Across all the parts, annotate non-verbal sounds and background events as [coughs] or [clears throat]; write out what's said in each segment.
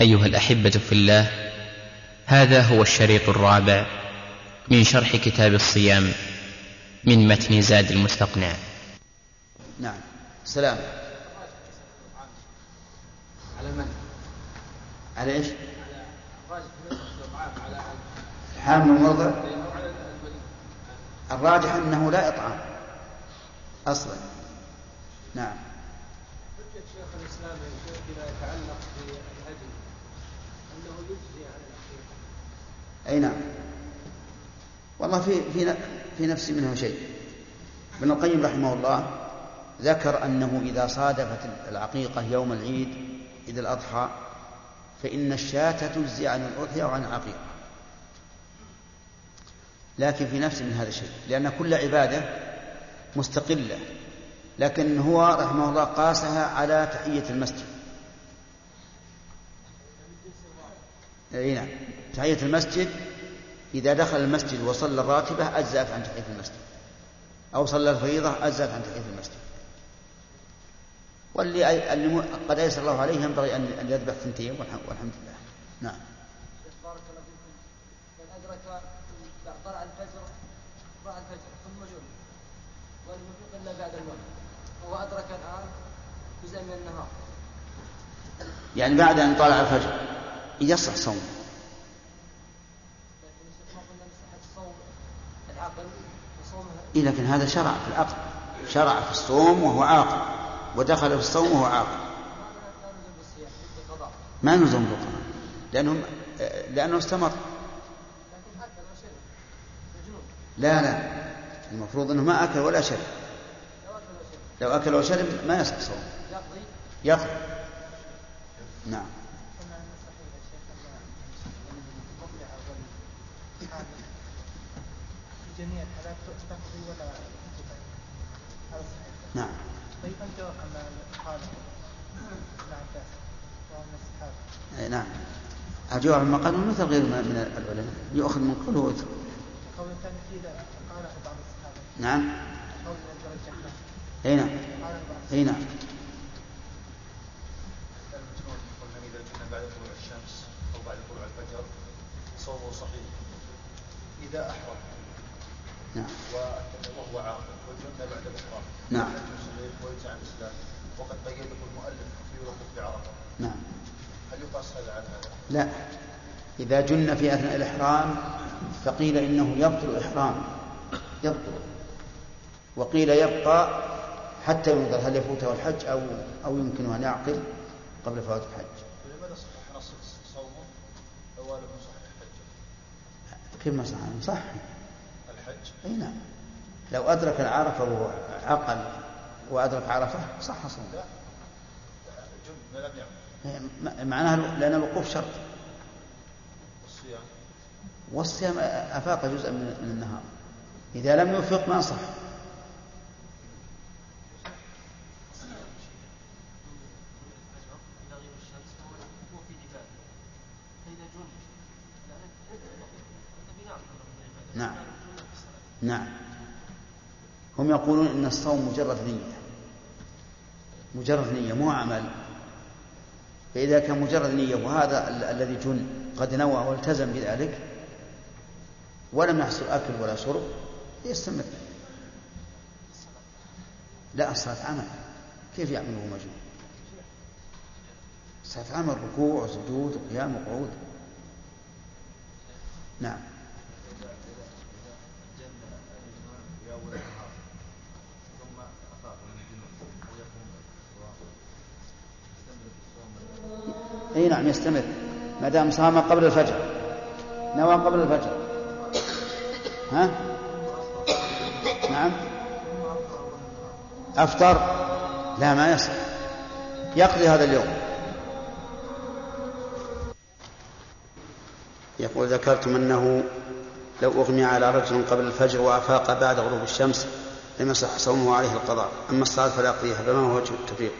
أيها الأحبة في الله هذا هو الشريط الرابع من شرح كتاب الصيام من متن زاد المستقنع. نعم. سلام. على من؟ على إيش؟ حامل المرضع على الراجح أنه لا إطعام. أصلا. نعم. شيخ الإسلام يا شيخ فيما يتعلق بالهدي أنه يجزي عن العقيقة أي نعم. والله في في في نفسي منه شيء. ابن القيم رحمه الله ذكر أنه إذا صادفت العقيقة يوم العيد عيد الأضحى فإن الشاة تجزي عن الاضحيه وعن العقيقة. لكن في نفسي من هذا الشيء لأن كل عبادة مستقلة. لكن هو رحمه الله قاسها على تحية المسجد. أي نعم. تحية المسجد إذا دخل المسجد وصلى الراتبة أجزأت عن تحية المسجد. أو صلى الفريضة أجزأت عن تحية المسجد. واللي اللي قد أيسر الله عليه ينبغي أن أن يذبح ثنتين والحمد لله. نعم. بارك الله فيكم. من أدرك طلع الفجر طلع الفجر ثم جن ولم يفيق إلا بعد المغرب وهو أدرك الآن جزء من النهار. يعني بعد أن طلع الفجر يصح صوم لكن الشيخ ما قلنا بصحة صوم العقل وصومها إيه لكن هذا شرع في العقل شرع في الصوم وهو عاقل ودخل في الصوم وهو عاقل ما نلزم بالقضاء. لأنه لأنه استمر. لا لا. المفروض أنه ما أكل ولا شرب. لو أكل وشرب ما يصح صوم. يقضي. نعم قلنا أن صحيح يا شيخ أن المبلع والحامل في جميع الحالات تقضي ولا تقضي هذا صحيح. نعم. طيب الجواب عن الخالق ابن عباس الصحابة أي نعم. الجواب عما قالوا مثل غير من العلماء. يؤخذ من قوله ويترك قول ثاني في قاله بعض الصحابة نعم. قول الدرجة اي نعم قاله بعض أي نعم. إذا بعد طلوع الشمس أو بعد طلوع الفجر صومه صحيح. إذا أحرم نعم. وهو عاقل والجن بعد الإحرام نعم. ويرجع عن الإسلام. وقد قيده المؤلف في وقوف بعرفة. نعم. هل يقاس هذا على هذا؟ لا. إذا جن في أثناء الإحرام فقيل إنه يبطل إحرام. يبطل. وقيل يبقى حتى ينظر هل يفوته الحج أو أو يمكنه أن يعقل قبل فوات الحج؟ فلماذا صحح نص صومه؟ لو لم يصحح حجه؟ كيف ما صح صح الحج. أي نعم. لو أدرك العرفة وعقل وأدرك عرفة صح صوم. لا جن لم يعمل. معناها لأن الوقوف شرط. والصيام. والصيام أفاق جزءا من من النهار. إذا لم يوفق ما صح إلى غير الشمس فهو هو في عبادة فإذا جن بناء نعم نعم. هم يقولون إن الصوم مجرد نية. مجرد نية مو عمل. فإذا كان مجرد نية وهذا ال- الذي جن قد نوى والتزم بذلك ولم يحصل أكل ولا شرب يستمر. لا الصلاه عمل. كيف يعمله مجنون؟ الصلاه عمل ركوع وسجود وقيام وقعود. نعم في أول النهار ثم أفاق من الجنون أو يقوم يستمر في الصوم اي نعم يستمر ما دام صام قبل الفجر. نوى قبل الفجر. ها؟ نعم. أفطر؟ لا ما يصح. يقضي هذا اليوم. يقول ذكرتم أنه لو أغمي على رجل قبل الفجر وأفاق بعد غروب الشمس لم يصح صومه عليه القضاء. أما الصلاة فلا يقضيها فما هو وجه التفريق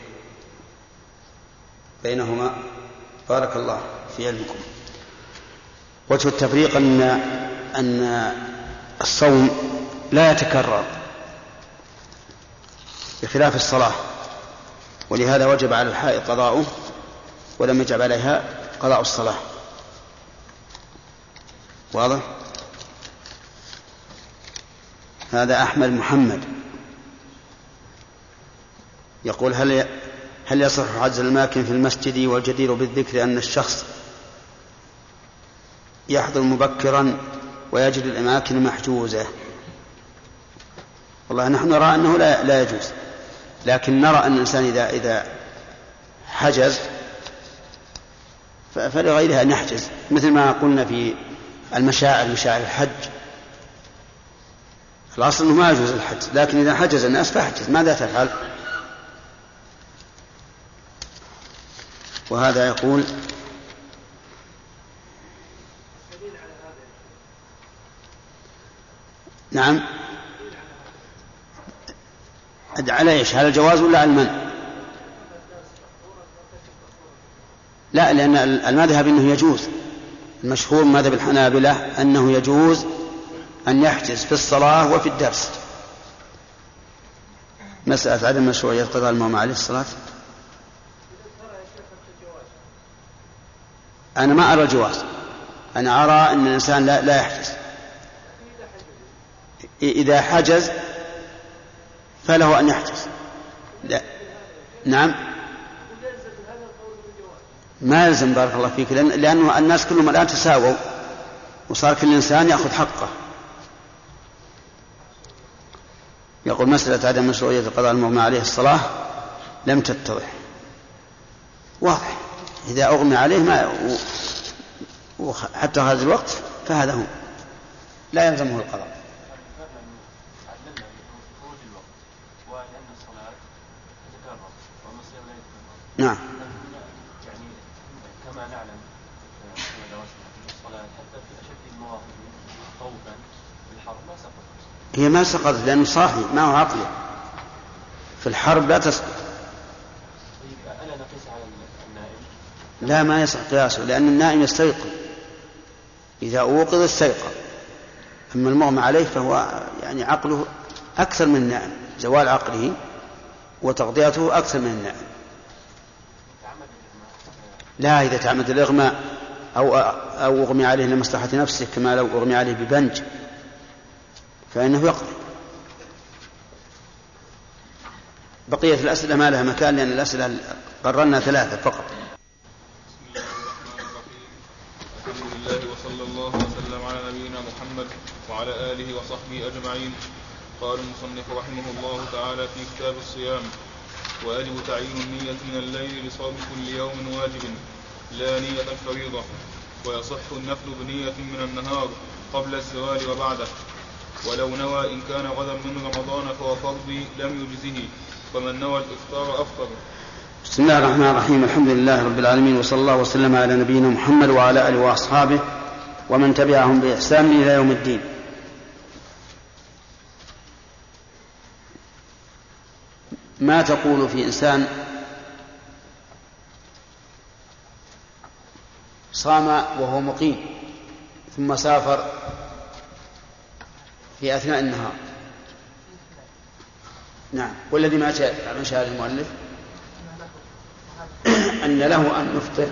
بينهما بارك الله في علمكم. وجه التفريق أن أن الصوم لا يتكرر بخلاف الصلاة ولهذا وجب على الحائض قضاؤه ولم يجب عليها قضاء الصلاة. واضح؟ هذا أحمد محمد يقول هل هل يصح عجز الأماكن في المسجد والجدير بالذكر أن الشخص يحضر مبكرا ويجد الأماكن محجوزة؟ والله نحن نرى أنه لا, لا يجوز لكن نرى أن الإنسان إذا إذا حجز فلغيرها أن يحجز مثل ما قلنا في المشاعر مشاعر الحج. الأصل أنه ما يجوز الحج لكن إذا حجز الناس فاحجز ماذا تفعل؟ وهذا يقول نعم على إيش؟ على الجواز ولا على المنع؟ لا لأن المذهب أنه يجوز المشهور مذهب الحنابلة أنه يجوز أن يحجز في الصلاة وفي الدرس مسألة عدم مشروعية قضاء الماء عليه الصلاة أنا ما أرى الجواز. أنا أرى أن الإنسان لا, لا يحجز. إذا حجز فله أن يحجز. لا. نعم. ما يلزم بارك الله فيك لأن لأنه الناس كلهم الآن تساووا وصار كل إنسان يأخذ حقه. يقول مسألة عدم مشروعية القضاء المغمى عليه الصلاة لم تتضح. واضح. إذا أغمي عليه ما حتى هذا الوقت فهذا هو. لا يلزمه القضاء. نعم. يعني كما نعلم الصلاة حتى في أشد خوفا ما سقطت هي ما سقطت لأنه صاحي ما هو عقلي. في الحرب لا تسقط طيب ألا نقيس على النائم؟ لا ما يصح قياسه لأن النائم يستيقظ. إذا أوقظ استيقظ. أما المغمى عليه فهو يعني عقله أكثر من النائم زوال عقله وتغطيته أكثر من النائم. لا إذا تعمد الإغماء أو أو أغمي عليه لمصلحة نفسه كما لو أغمي عليه ببنج فإنه يقضي. بقية الأسئلة ما لها مكان لأن الأسئلة قررنا ثلاثة فقط الحمد لله وصلى الله وسلم على نبينا محمد وعلى آله وصحبه أجمعين. قال المصنف رحمه الله تعالى في كتاب الصيام ويجب تعيين النية من الليل لصوم كل يوم واجب لا نية الفريضة ويصح النفل بنية من النهار قبل الزوال وبعده. ولو نوى إن كان غدا من رمضان فهو فرضي لم يجزه فمن نوى الإفطار أفطر بسم الله الرحمن الرحيم. الحمد لله رب العالمين وصلى الله وسلم على نبينا محمد وعلى آله وأصحابه ومن تبعهم بإحسان إلى يوم الدين. ما تقول في إنسان صام وهو مقيم ثم سافر في أثناء النهار. نعم. والذي ما شاء ما شاء المؤلف؟ [clears throat] أن له أن يفطر.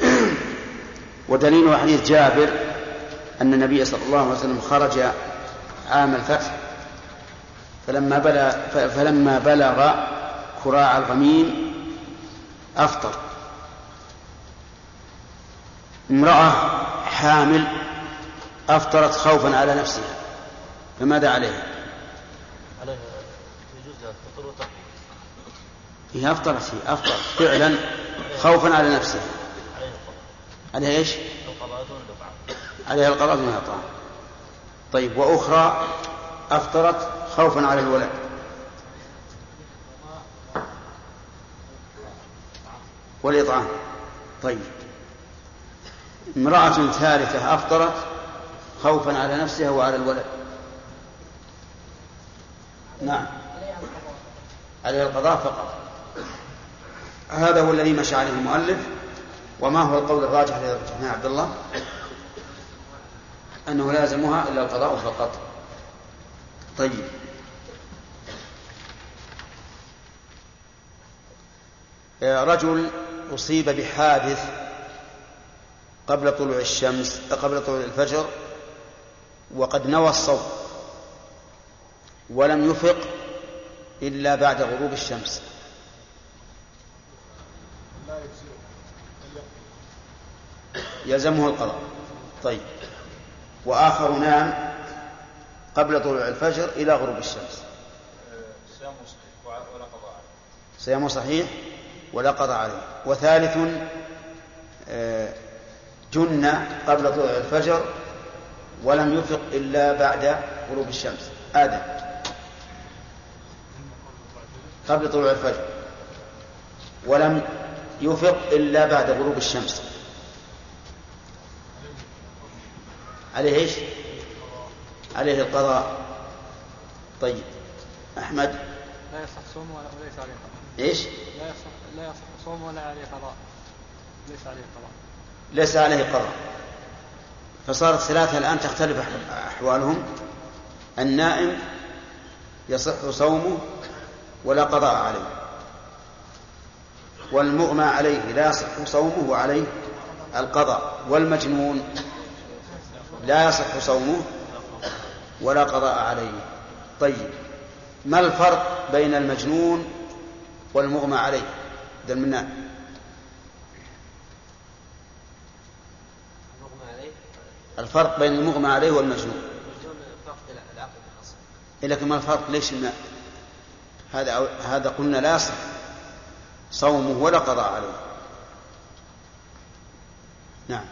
[clears throat] ودليل حديث جابر أن النبي صلى الله عليه وسلم خرج عام الفتح. فلما بلغ فلما بلغ كراع الغميم أفطر. امرأة حامل أفطرت خوفا على نفسها. فماذا عليها؟ عليها يجوز هي أفطرت هي أفطرت فعلا خوفا على نفسها. عليها إيش؟ القضاء دون عليها القضاء الطعام. طيب وأخرى أفطرت خوفا على الولد. والإطعام. طيب. امرأة ثالثة أفطرت خوفا على نفسها وعلى الولد. نعم. عليها القضاء فقط. هذا هو الذي مشى عليه المؤلف وما هو القول الراجح الذي رجحناه عبد الله. أنه لازمها إلا القضاء فقط. طيب. رجل أصيب بحادث قبل طلوع الشمس قبل طلوع الفجر وقد نوى الصوم ولم يفق إلا بعد غروب الشمس. يلزمه القضاء. طيب. وآخر نام قبل طلوع الفجر إلى غروب الشمس. صيام صحيح. ولا قضاء عليه. صيامه صحيح؟ ولا قضاء عليه. وثالث آه، جن قبل طلوع الفجر ولم يفق إلا بعد غروب الشمس. آدم. قبل طلوع الفجر ولم يفق إلا بعد غروب الشمس. عليه إيش؟ عليه القضاء. طيب. أحمد. لا يصح صوم ولا- وليس عليه قضاء. إيش؟ لا يصح لا يصح صوم ولا عليه قضاء. ليس عليه قضاء. ليس عليه قضاء. فصارت ثلاثة الآن تختلف أح- أحوالهم. النائم يصح صومه ولا قضاء عليه. والمغمى عليه لا يصح صومه وعليه القضاء. والمجنون لا يصح صومه ولا قضاء عليه. طيب ما الفرق بين المجنون والمغمى عليه. ذا المنان الفرق بين المغمى عليه والمجنون. أصلا لكن ما الفرق؟ ليش ما؟ هذا هذا قلنا لا يصح. صومه ولا قضاء عليه. نعم.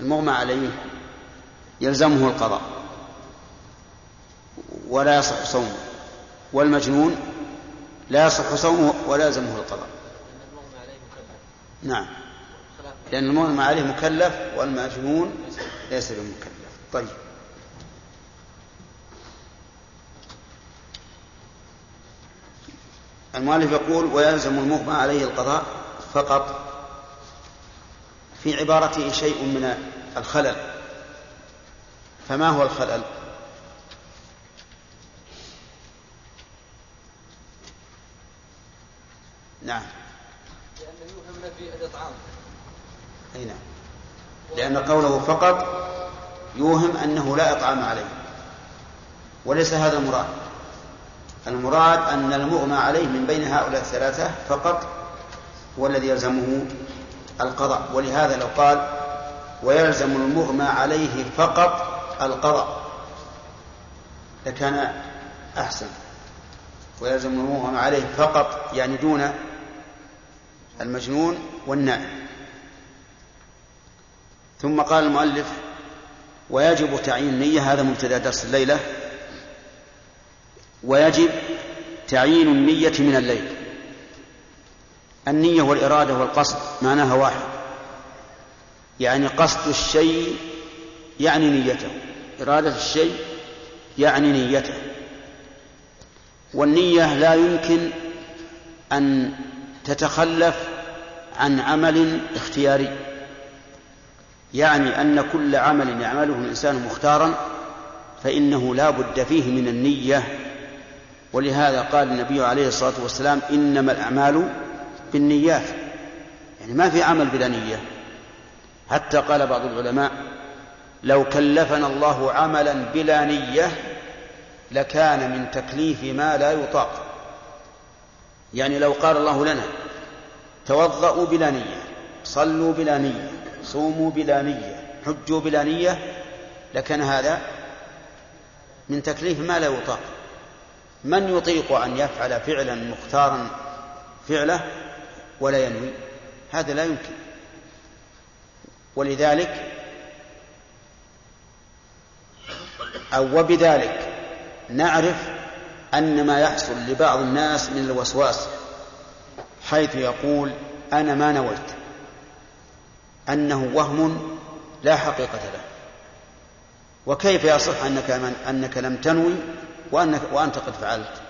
المغمى عليه يلزمه القضاء. ولا يصح صومه. والمجنون لا يصح صومه ولا يلزمه القضاء. نعم. لأن المغمى عليه مكلف والمجنون ليس بمكلف. طيب. المؤلف يقول ويلزم المغمى عليه القضاء فقط في عبارته شيء من الخلل. فما هو الخلل؟ نعم. لأنه يوهم في الاطعام أي نعم. لأن قوله فقط يوهم أنه لا إطعام عليه. وليس هذا المراد. المراد أن المغمى عليه من بين هؤلاء الثلاثة فقط هو الذي يلزمه القضاء. ولهذا لو قال ويلزم المغمى عليه فقط القضاء. لكان أحسن. ويلزم المغمى عليه فقط يعني دون المجنون والنائم. ثم قال المؤلف ويجب تعيين النية هذا مبتدأ درس الليلة. ويجب تعيين النية من الليل. النية والإرادة والقصد معناها واحد. يعني قصد الشيء يعني نيته. إرادة الشيء يعني نيته. والنية لا يمكن أن تتخلف عن عمل اختياري. يعني أن كل عمل يعمله الإنسان مختارا فإنه لا بد فيه من النية. ولهذا قال النبي عليه الصلاة والسلام إنما الأعمال بالنيات. يعني ما في عمل بلا نية. حتى قال بعض العلماء لو كلفنا الله عملا بلا نية لكان من تكليف ما لا يطاق. يعني لو قال الله لنا توضأوا بلا نية صلوا بلا نية صوموا بلا نية حجوا بلا نية لكان هذا من تكليف ما لا يطاق. من يطيق أن يفعل فعلا مختارا فعله ولا ينوي؟ هذا لا يمكن. ولذلك أو وبذلك نعرف أن ما يحصل لبعض الناس من الوسواس حيث يقول أنا ما نويت أنه وهم لا حقيقة له. وكيف يصح أنك, من أنك لم تنوي وأنك وأنت قد فعلت؟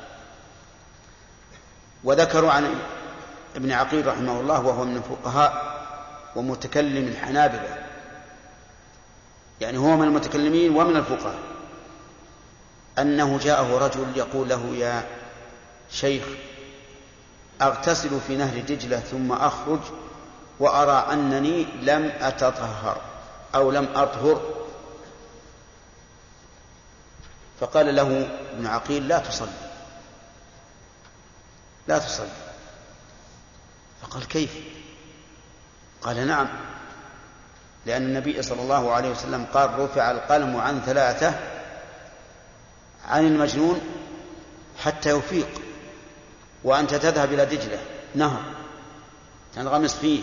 وذكروا عن ابن عقيل رحمه الله وهو من الفقهاء ومتكلم الحنابلة يعني هو من المتكلمين ومن الفقهاء. أنه جاءه رجل يقول له يا شيخ أغتسل في نهر دجلة ثم أخرج وأرى أنني لم أتطهر أو لم أطهر. فقال له ابن عقيل لا تصلي لا تصلي. فقال كيف؟ قال نعم لأن النبي صلى الله عليه وسلم قال رفع القلم عن ثلاثة عن المجنون حتى يفيق وأنت تذهب إلى دجلة. نهر. تنغمس فيه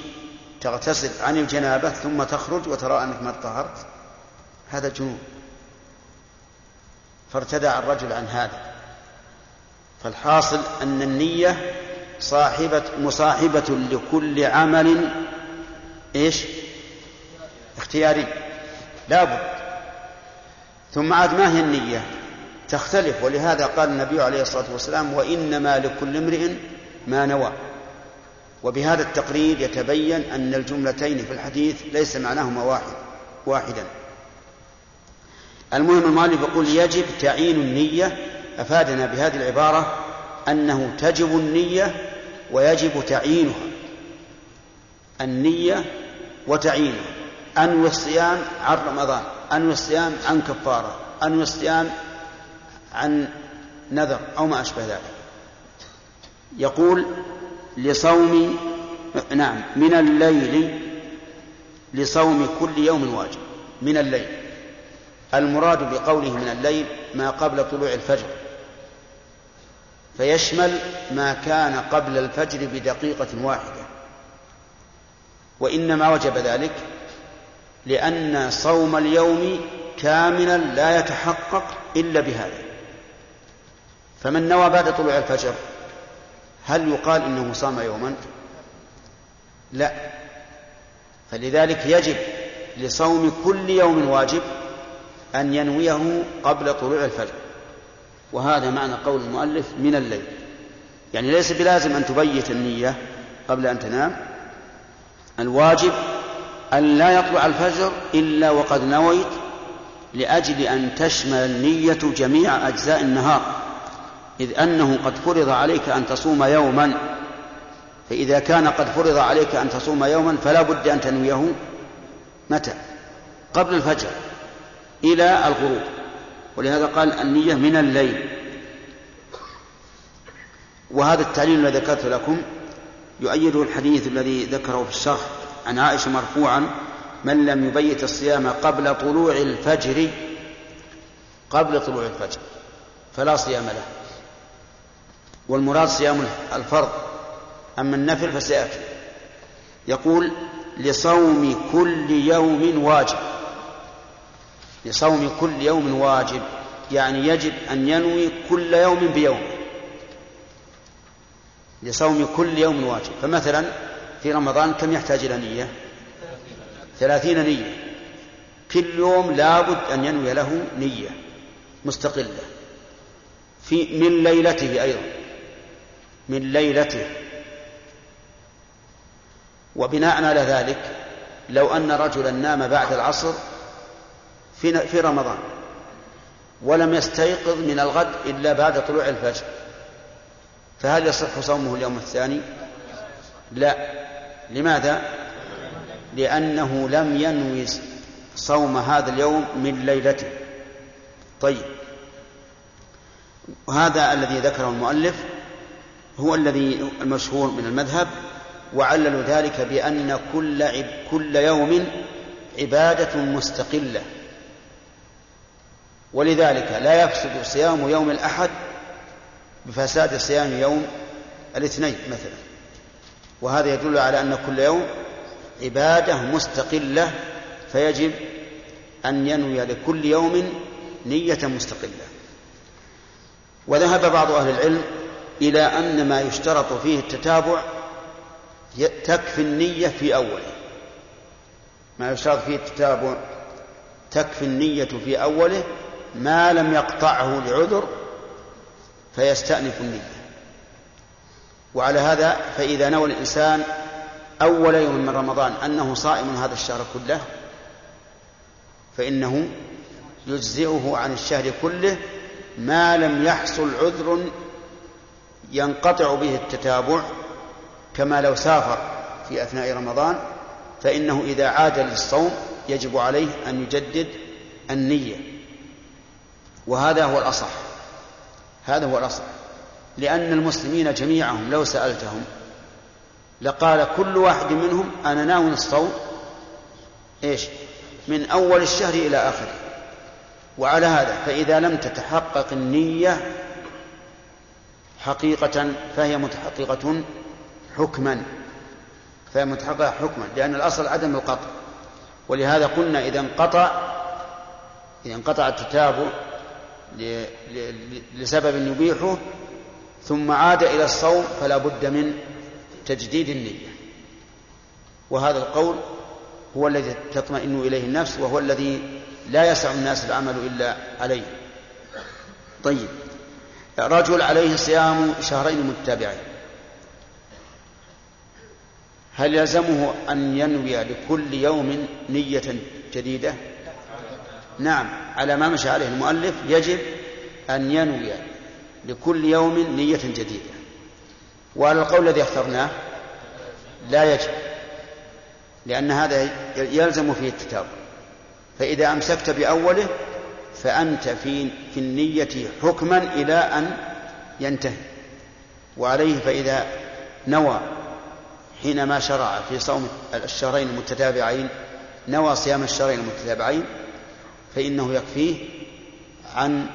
تغتسل عن الجنابة ثم تخرج وترى أنك ما طهرت هذا جنون. فارتدع الرجل عن هذا. فالحاصل أن النية صاحبة مصاحبة لكل عمل إيش؟ اختياري. لابد ثم عاد ما هي النية؟ تختلف ولهذا قال النبي عليه الصلاة والسلام وإنما لكل امرئ ما نوى. وبهذا التقرير يتبين أن الجملتين في الحديث ليس معناهما واحد واحدا. المهم المؤلف يقول يجب تعيين النية أفادنا بهذه العبارة أنه تجب النية ويجب تعيينها. النية وتعيينها. أنوي الصيام عن رمضان أنوي الصيام عن كفارة أنوي الصيام عن نذر أو ما أشبه ذلك. يقول لصوم نعم من الليل لصوم كل يوم واجب من الليل. المراد بقوله من الليل ما قبل طلوع الفجر. فيشمل ما كان قبل الفجر بدقيقة واحدة. وإنما وجب ذلك لأن صوم اليوم كاملا لا يتحقق إلا بهذا. فمن نوى بعد طلوع الفجر هل يقال إنه صام يوما؟ لا. فلذلك يجب لصوم كل يوم واجب أن ينويه قبل طلوع الفجر. وهذا معنى قول المؤلف من الليل. يعني ليس بلازم أن تبيت النية قبل أن تنام. الواجب أن لا يطلع الفجر إلا وقد نويت لأجل أن تشمل النية جميع أجزاء النهار. إذ أنه قد فرض عليك أن تصوم يوما. فإذا كان قد فرض عليك أن تصوم يوما فلا بد أن تنويه. متى؟ قبل الفجر إلى الغروب. ولهذا قال النية من الليل. وهذا التعليل الذي ذكرت لكم يؤيده الحديث الذي ذكره في الشرح عن عائشة مرفوعا من لم يبيت الصيام قبل طلوع الفجر قبل طلوع الفجر. فلا صيام له. والمراد صيام الفرض. أما النفل فسيأتي يقول لصوم كل يوم واجب. لصوم كل يوم واجب. يعني يجب أن ينوي كل يوم بيوم. لصوم كل يوم واجب. فمثلا في رمضان كم يحتاج إلى نية؟ ثلاثين نية. كل يوم لابد أن ينوي له نية مستقلة. في من ليلته أيضا. من ليلته وبناء على ذلك لو أن رجلا نام بعد العصر في في رمضان ولم يستيقظ من الغد إلا بعد طلوع الفجر فهل يصح صومه اليوم الثاني؟ لا لماذا؟ لأنه لم ينوي صوم هذا اليوم من ليلته طيب وهذا الذي ذكره المؤلف هو الذي المشهور من المذهب وعللوا ذلك بأن كل عب كل يوم عبادة مستقلة. ولذلك لا يفسد صيام يوم الأحد بفساد صيام يوم الاثنين مثلا. وهذا يدل على أن كل يوم عبادة مستقلة فيجب أن ينوي لكل يوم نية مستقلة. وذهب بعض أهل العلم إلى أن ما يشترط فيه التتابع تكفي النية في أوله. ما يشترط فيه التتابع تكفي النية في أوله ما لم يقطعه لعذر فيستأنف النية. وعلى هذا فإذا نوى الإنسان أول يوم من رمضان أنه صائم هذا الشهر كله فإنه يجزئه عن الشهر كله ما لم يحصل عذر ينقطع به التتابع كما لو سافر في أثناء رمضان فإنه إذا عاد للصوم يجب عليه أن يجدد النية. وهذا هو الأصح. هذا هو الأصح. لأن المسلمين جميعهم لو سألتهم لقال كل واحد منهم أنا ناوي الصوم إيش؟ من أول الشهر إلى آخره. وعلى هذا فإذا لم تتحقق النية حقيقة فهي متحققة حكما. فهي متحققة حكما لأن الأصل عدم القطع. ولهذا قلنا إذا انقطع إذا انقطع التتابع لسبب يبيحه ثم عاد إلى الصوم فلا بد من تجديد النية. وهذا القول هو الذي تطمئن إليه النفس وهو الذي لا يسع الناس العمل إلا عليه. طيب. رجل عليه صيام شهرين متتابعين هل يلزمه أن ينوي لكل يوم نية جديدة؟ نعم على ما مشى عليه المؤلف يجب أن ينوي لكل يوم نية جديدة. وعلى القول الذي اخترناه لا يجب لأن هذا يلزم فيه التتابع. فإذا أمسكت بأوله فأنت في في النية حكما إلى أن ينتهي. وعليه فإذا نوى حينما شرع في صوم الشهرين المتتابعين نوى صيام الشهرين المتتابعين فإنه يكفيه عن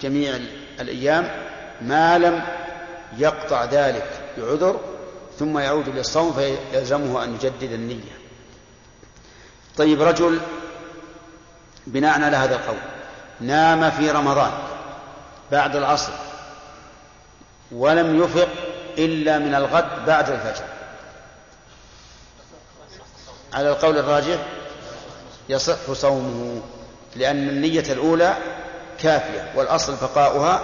جميع الأيام ما لم يقطع ذلك بعذر ثم يعود للصوم فيلزمه أن يجدد النية. طيب رجل بناء على هذا القول نام في رمضان بعد العصر ولم يفق إلا من الغد بعد الفجر. على القول الراجح يصح صومه لأن النية الأولى كافية والأصل بقاؤها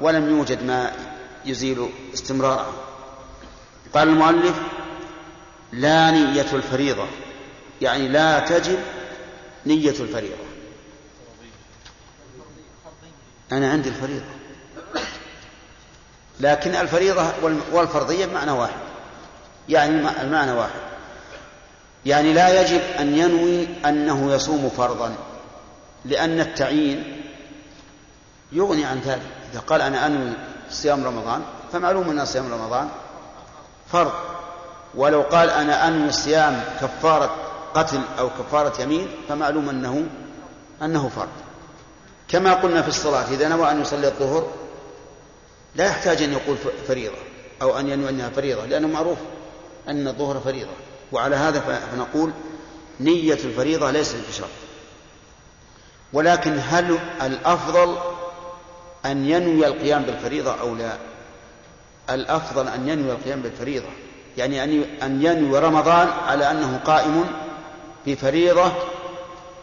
ولم يوجد ما يزيل استمرارها. قال المؤلف لا نية الفريضة يعني لا تجب نية الفريضة. أنا عندي الفريضة. لكن الفريضة والفرضية بمعنى واحد. يعني المعنى واحد. يعني لا يجب أن ينوي أنه يصوم فرضا لأن التعيين يغني عن ذلك. إذا قال أنا أنوي صيام رمضان فمعلوم أن صيام رمضان فرض. ولو قال أنا أنوي صيام كفارة قتل أو كفارة يمين فمعلوم أنه أنه فرض. كما قلنا في الصلاة إذا نوى أن يصلي الظهر لا يحتاج أن يقول فريضة أو أن ينوي أنها فريضة لأنه معروف أن الظهر فريضة وعلى هذا فنقول نية الفريضة ليست بشرط. ولكن هل الأفضل أن ينوي القيام بالفريضة أو لا؟ الأفضل أن ينوي القيام بالفريضة يعني أن ينوي رمضان على أنه قائم بفريضة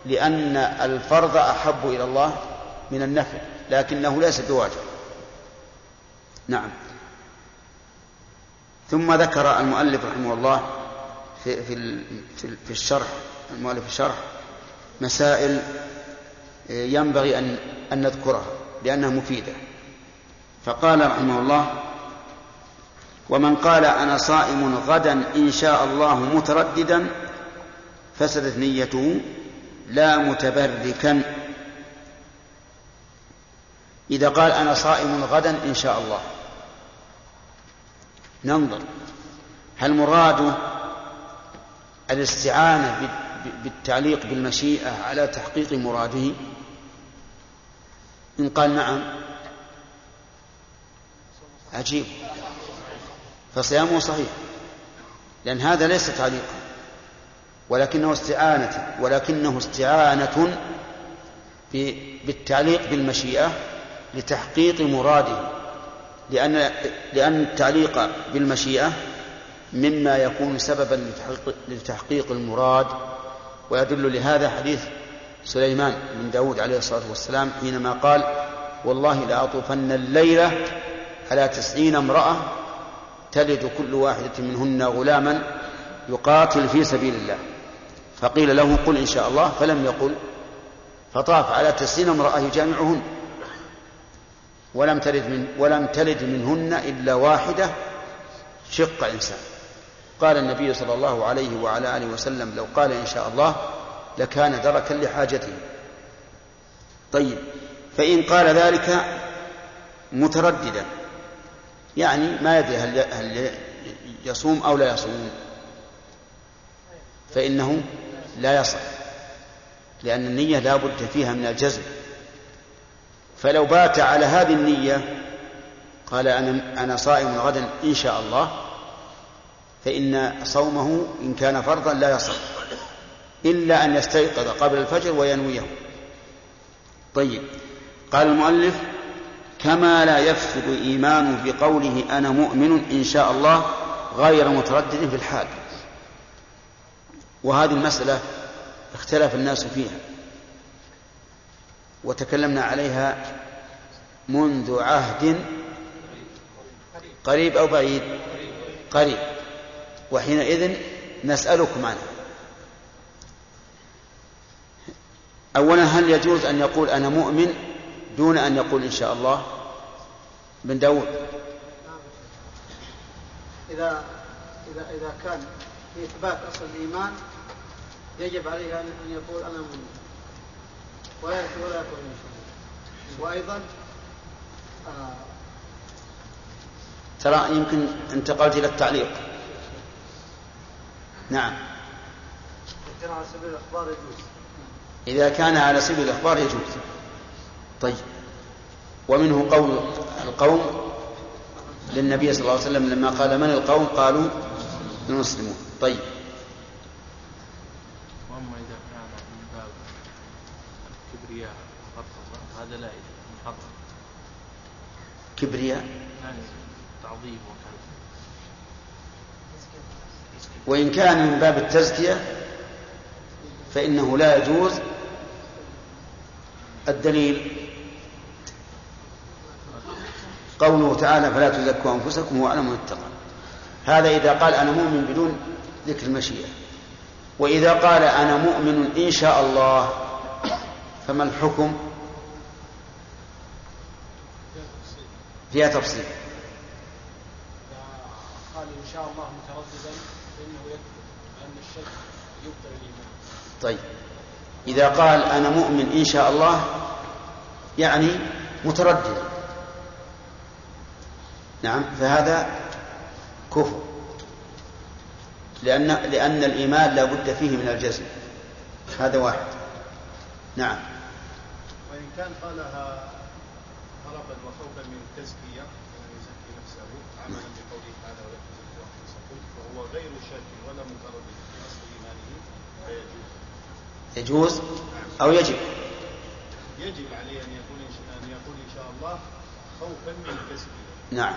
لأن الفرض أحب إلى الله من النفل لكنه ليس بواجب. نعم. ثم ذكر المؤلف رحمه الله في في في الشرح المؤلف الشرح مسائل ينبغي أن أن نذكرها لأنها مفيدة. فقال رحمه الله ومن قال أنا صائم غدا إن شاء الله مترددا فسدت نيته لا متبركا إذا قال أنا صائم غدا إن شاء الله. ننظر. هل مراده الاستعانة بالتعليق بالمشيئة على تحقيق مراده؟ إن قال نعم. عجيب. فصيامه صحيح. لأن هذا ليس تعليقا. ولكنه استعانة. ولكنه استعانة بالتعليق بالمشيئة لتحقيق مراده لأن لأن التعليق بالمشيئة مما يكون سببا لتحقيق, المراد ويدل لهذا حديث سليمان بن داود عليه الصلاة والسلام حينما قال والله لأطوفن الليلة على تسعين امرأة تلد كل واحدة منهن غلاما يقاتل في سبيل الله. فقيل له قل إن شاء الله. فلم يقل فطاف على تسعين امرأة يجامعهن. ولم تلد من ولم تلد منهن إلا واحدة شق إنسان. وقال النبي صلى الله عليه وعلى آله وسلم لو قال إن شاء الله لكان دركا لحاجته. طيب فإن قال ذلك مترددا يعني ما يدري هل هل يصوم أو لا يصوم. فإنه لا يصح لأن النية لا بد فيها من الجزم. فلو بات على هذه النية قال أنا أنا صائم غدا إن شاء الله فإن صومه إن كان فرضا لا يصح إلا أن يستيقظ قبل الفجر وينويه. طيب قال المؤلف كما لا يفسد إيمانه بقوله أنا مؤمن إن شاء الله غير متردد في الحال. وهذه المسألة اختلف الناس فيها. وتكلمنا عليها منذ عهد قريب أو بعيد؟ قريب. وحينئذ نسألكم عنه أولا هل يجوز أن يقول أنا مؤمن دون أن يقول إن شاء الله؟ بن داود. إذا إذا إذا كان في إثبات أصل الإيمان يجب عليه أن يقول أنا مؤمن. ولا وأيضا آه ترى يمكن انتقلت إلى التعليق. نعم. كان على سبيل الإخبار يجوز. إذا كان على سبيل الإخبار يجوز. طيب. ومنه قول القوم للنبي صلى الله عليه وسلم لما قال من القوم؟ قالوا المسلمون. طيب واما اذا كان من باب الكبرياء والفرقه هذا لا يجوز محرم كبرياء. تعظيم وإن كان من باب التزكية فإنه لا يجوز الدليل. قوله تعالى فلا تزكوا أنفسكم هو أعلم من اتقى هذا إذا قال أنا مؤمن بدون ذكر المشيئة. وإذا قال أنا مؤمن إن شاء الله فما الحكم؟ فيها تفصيل. قال إن شاء الله مترددا فإنه يكفر لأن الشك يبطل الإيمان. طيب. إذا قال أنا مؤمن إن شاء الله يعني متردد. نعم فهذا كفر. لأن لأن الإيمان لا بد فيه من الجزم. هذا واحد. نعم. وإن كان قالها من التزكية يزكي نفسه. عملا بقوله ولا تزكوا أنفسكم فهو غير ولا في أصل إيمانه. فيجوز. يجوز أو يجب؟ يجب عليه أن يقول إن شاء أن يقول إن شاء الله خوفا من التزكية. نعم.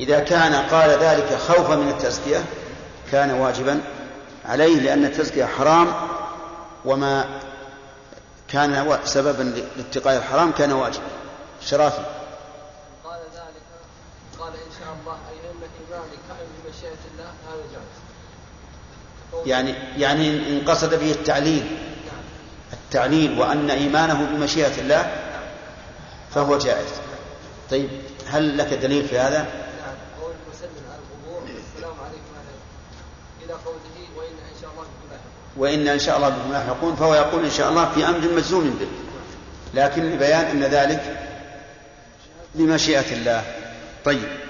إذا كان قال ذلك خوفا من التزكية كان واجبا عليه لأن التزكية حرام وما كان سببا لاتقاء الحرام كان واجبا. شرافي. قال ذلك قال إن شاء الله أي أن إيماني كائن بمشيئة الله هذا جائز. يعني يعني إن قصد به التعليل. التعليل وأن إيمانه بمشيئة الله فهو جائز. طيب هل لك دليل في هذا؟ نعم قول المسلم على القبور السلام عليكم إلى قوله وإن إن شاء الله بكم وإن إن شاء الله بكم لاحقون فهو يقول إن شاء الله في أمر مجزوم به. لكن لبيان أن ذلك بمشيئة الله. طيب.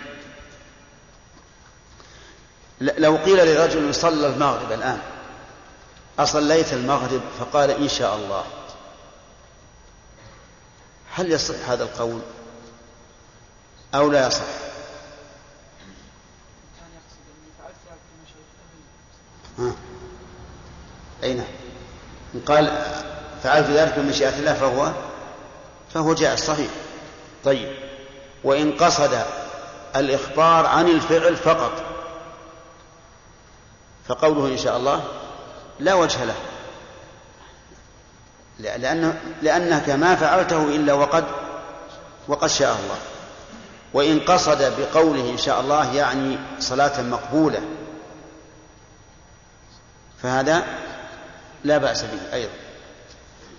لو قيل لرجل صلى المغرب الآن أصليت المغرب؟ فقال إن شاء الله. هل يصح هذا القول؟ أو لا يصح؟ ها. أي نعم إن قال فعلت ذلك بمشيئة الله فهو فهو جائز صحيح. طيب. وإن قصد الإخبار عن الفعل فقط. فقوله إن شاء الله لا وجه له. لأنه لأنك ما فعلته إلا وقد وقد شاء الله. وإن قصد بقوله إن شاء الله يعني صلاة مقبولة. فهذا لا بأس به أيضا.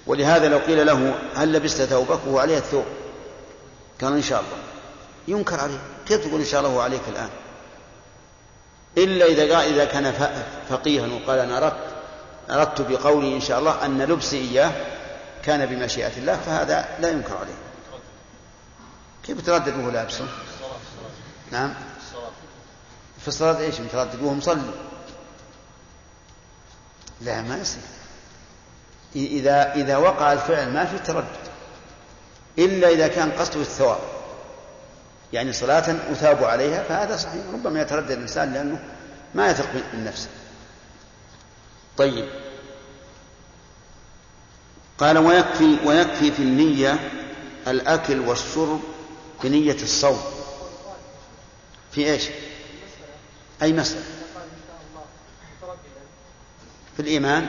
ولهذا لو قيل له هل لبست ثوبك وهو عليه الثوب؟ قال إن شاء الله. ينكر عليه كيف تقول إن شاء الله عليك الآن. إلا إذا قال إذا كان فقيها وقال أنا أردت أردت بقولي إن شاء الله أن لبسي إياه كان بمشيئة الله فهذا لا ينكر عليه. كيف تردد وهو لابسه؟ نعم. في الصلاة إيش؟ متردد وهو مصلي. لا ما يصير. إذا إذا وقع الفعل ما في تردد. إلا إذا كان قصده الثواب. يعني صلاة أثاب عليها فهذا صحيح. ربما يتردد الإنسان لأنه ما يثق من نفسه طيب. قال ويكفي ويكفي في النية الأكل والشرب بنية الصوم. في إيش؟ أي مسألة؟ في الإيمان.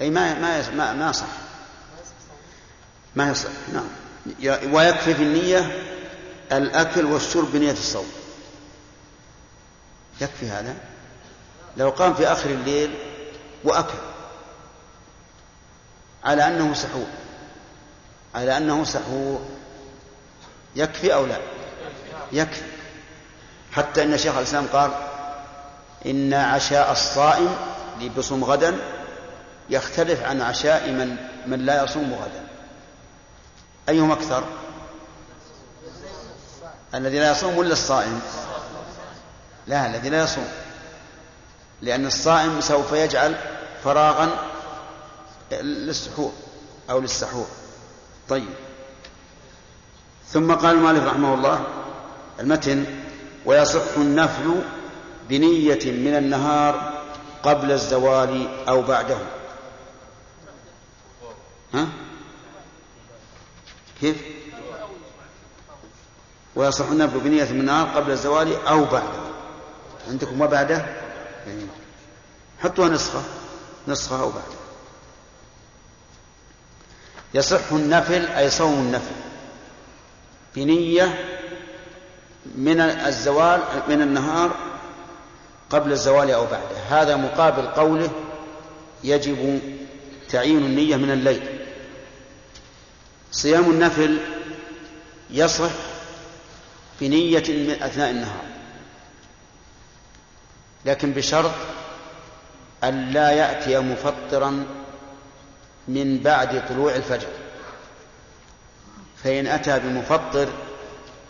أي ما ما ما, ما صح ما يصح. نعم. ويكفي في النية الأكل والشرب بنية الصوم. يكفي هذا؟ لو قام في آخر الليل وأكل. على أنه سحور. على أنه سحور. يكفي أو لا؟ يكفي. حتى أن شيخ الإسلام قال إن عشاء الصائم اللي بيصوم غدا يختلف عن عشاء من من لا يصوم غدا. أيهم أكثر؟ الذي لا يصوم ولا الصائم؟ لا الذي لا يصوم. لأن الصائم سوف يجعل فراغا للسحور أو للسحور. طيب. ثم قال المؤلف رحمه الله المتن ويصح النفل بنية من النهار قبل الزوال أو بعده. ها؟ كيف؟ ويصح النفل بنية من النهار قبل الزوال أو بعده عندكم وبعده؟ يعني حطوها نسخة نسخة أو بعده يصح النفل أي صوم النفل. بنية من الزوال من النهار قبل الزوال أو بعده هذا مقابل قوله يجب تعيين النية من الليل. صيام النفل يصح بنية من أثناء النهار. لكن بشرط أن لا يأتي مفطرا من بعد طلوع الفجر. فإن أتى بمفطر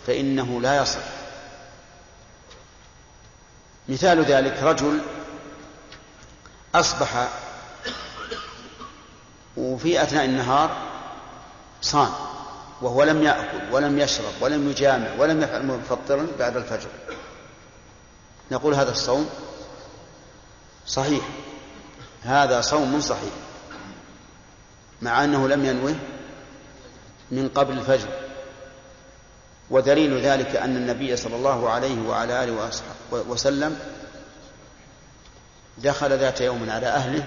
فإنه لا يصح. مثال ذلك رجل أصبح وفي أثناء النهار صام. وهو لم يأكل ولم يشرب ولم يجامع ولم يفعل مفطرا بعد الفجر. نقول هذا الصوم صحيح. هذا صوم صحيح. مع أنه لم ينوه من قبل الفجر. ودليل ذلك أن النبي صلى الله عليه وعلى آله وسلم دخل ذات يوم على أهله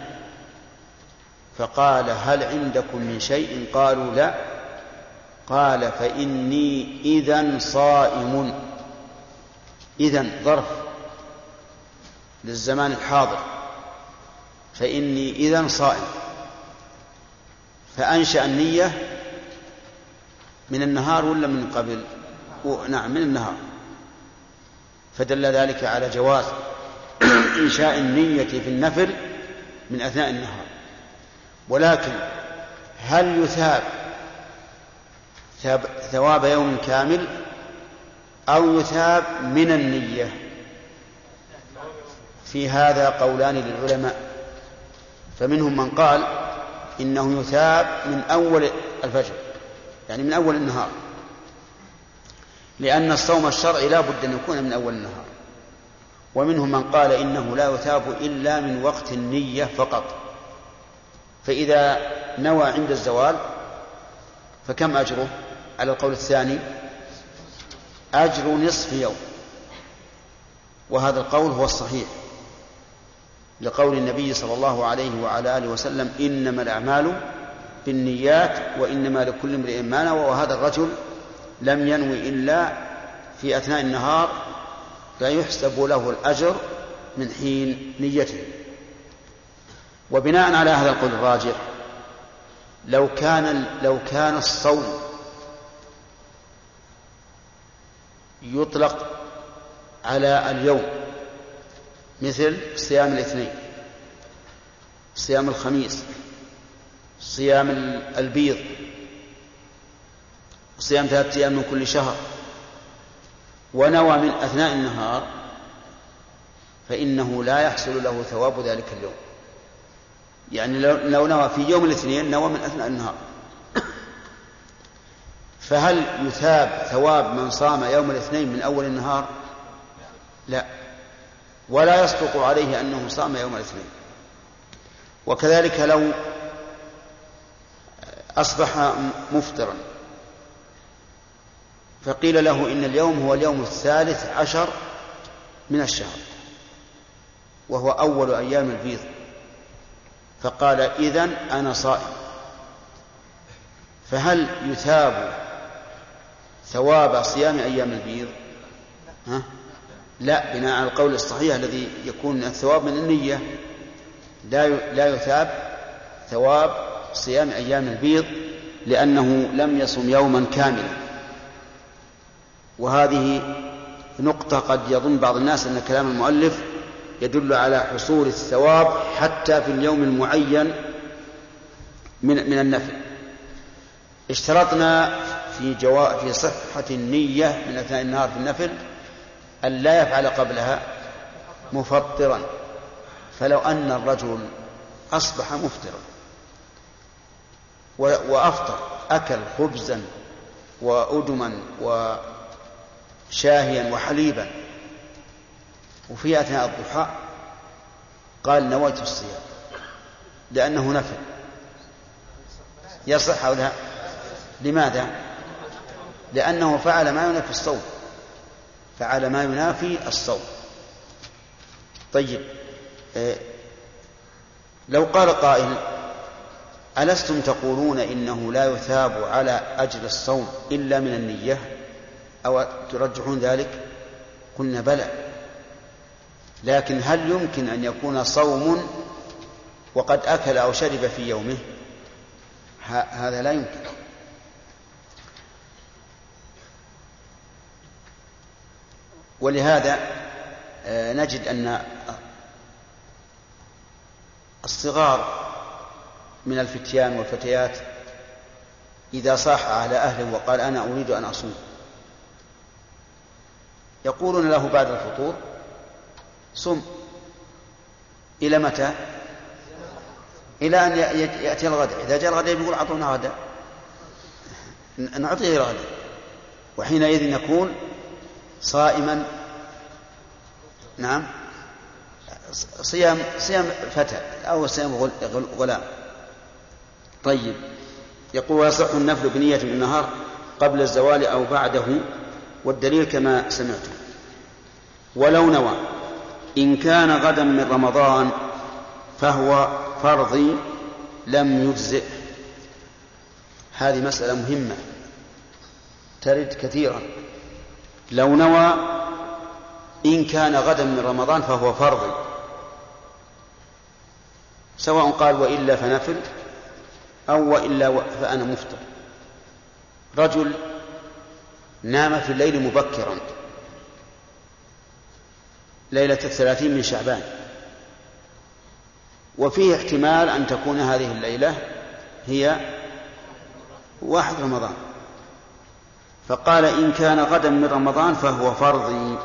فقال هل عندكم من شيء؟ قالوا لا. قال فإني إذا صائم. إذا ظرف للزمان الحاضر. فإني إذا صائم. فأنشأ النية من النهار ولا من قبل؟ نعم من النهار. فدل ذلك على جواز [clears throat] إنشاء النية في النفل من أثناء النهار. ولكن هل يثاب ثواب يوم كامل أو يثاب من النية. في هذا قولان للعلماء. فمنهم من قال إنه يثاب من أول الفجر يعني من أول النهار. لأن الصوم الشرعي لا بد أن يكون من أول النهار. ومنهم من قال إنه لا يثاب إلا من وقت النية فقط. فإذا نوى عند الزوال فكم أجره؟ على القول الثاني أجر نصف يوم. وهذا القول هو الصحيح. لقول النبي صلى الله عليه وعلى آله وسلم إنما الأعمال بالنيات وإنما لكل امرئ ما نوى. وهذا الرجل لم ينوي إلا في أثناء النهار فيحسب له الأجر من حين نيته. وبناء على هذا القول الراجح لو كان لو كان الصوم يطلق على اليوم مثل صيام الاثنين صيام الخميس صيام البيض صيام ثلاثة أيام من كل شهر ونوى من أثناء النهار فإنه لا يحصل له ثواب ذلك اليوم. يعني لو نوى في يوم الاثنين نوى من أثناء النهار. فهل يثاب ثواب من صام يوم الاثنين من أول النهار؟ لا. ولا يصدق عليه أنه صام يوم الاثنين. وكذلك لو أصبح مفطرا فقيل له إن اليوم هو اليوم الثالث عشر من الشهر وهو أول أيام البيض فقال إذن أنا صائم. فهل يثاب ثواب صيام أيام البيض. ها؟ لا بناء على القول الصحيح الذي يكون الثواب من النية. لا لا يثاب ثواب صيام أيام البيض لأنه لم يصم يوما كاملا. وهذه نقطة قد يظن بعض الناس أن كلام المؤلف يدل على حصول الثواب حتى في اليوم المعين من من النفل. اشترطنا في جوا في صحة النية من أثناء النهار في النفل أن لا يفعل قبلها مفطرا. فلو أن الرجل أصبح مفطرا وأفطر أكل خبزا وأدما وشاهيا وحليبا وفي أثناء الضحى قال نويت الصيام لأنه نفل. يصح أو لا؟ لماذا؟ لأنه فعل ما ينافي الصوم. فعل ما ينافي الصوم. طيب إيه لو قال قائل ألستم تقولون إنه لا يثاب على أجر الصوم إلا من النية؟ أو ترجحون ذلك؟ قلنا بلى. لكن هل يمكن أن يكون صوم وقد أكل أو شرب في يومه؟ هذا لا يمكن. ولهذا آه، نجد أن الصغار من الفتيان والفتيات إذا صاح على أهله وقال أنا أريد أن أصوم يقولون له بعد الفطور صم إلى متى؟ إلى أن يأتي الغداء إذا جاء الغداء يقول أعطونا غداء نعطيه الغداء وحينئذ يكون صائما. نعم. صيام صيام فتى أو صيام غلام. طيب. يقول ويصح النفل بنية النهار قبل الزوال أو بعده والدليل كما سمعتم. ولو نوى إن كان غدا من رمضان فهو فرضي لم يجزئ هذه مسألة مهمة ترد كثيرا. لو نوى إن كان غدا من رمضان فهو فرضي. سواء قال وإلا فنفل أو وإلا فأنا مفطر. رجل نام في الليل مبكرا. ليلة الثلاثين من شعبان. وفيه احتمال أن تكون هذه الليلة هي واحد رمضان. فقال إن كان غدا من رمضان فهو فرضي.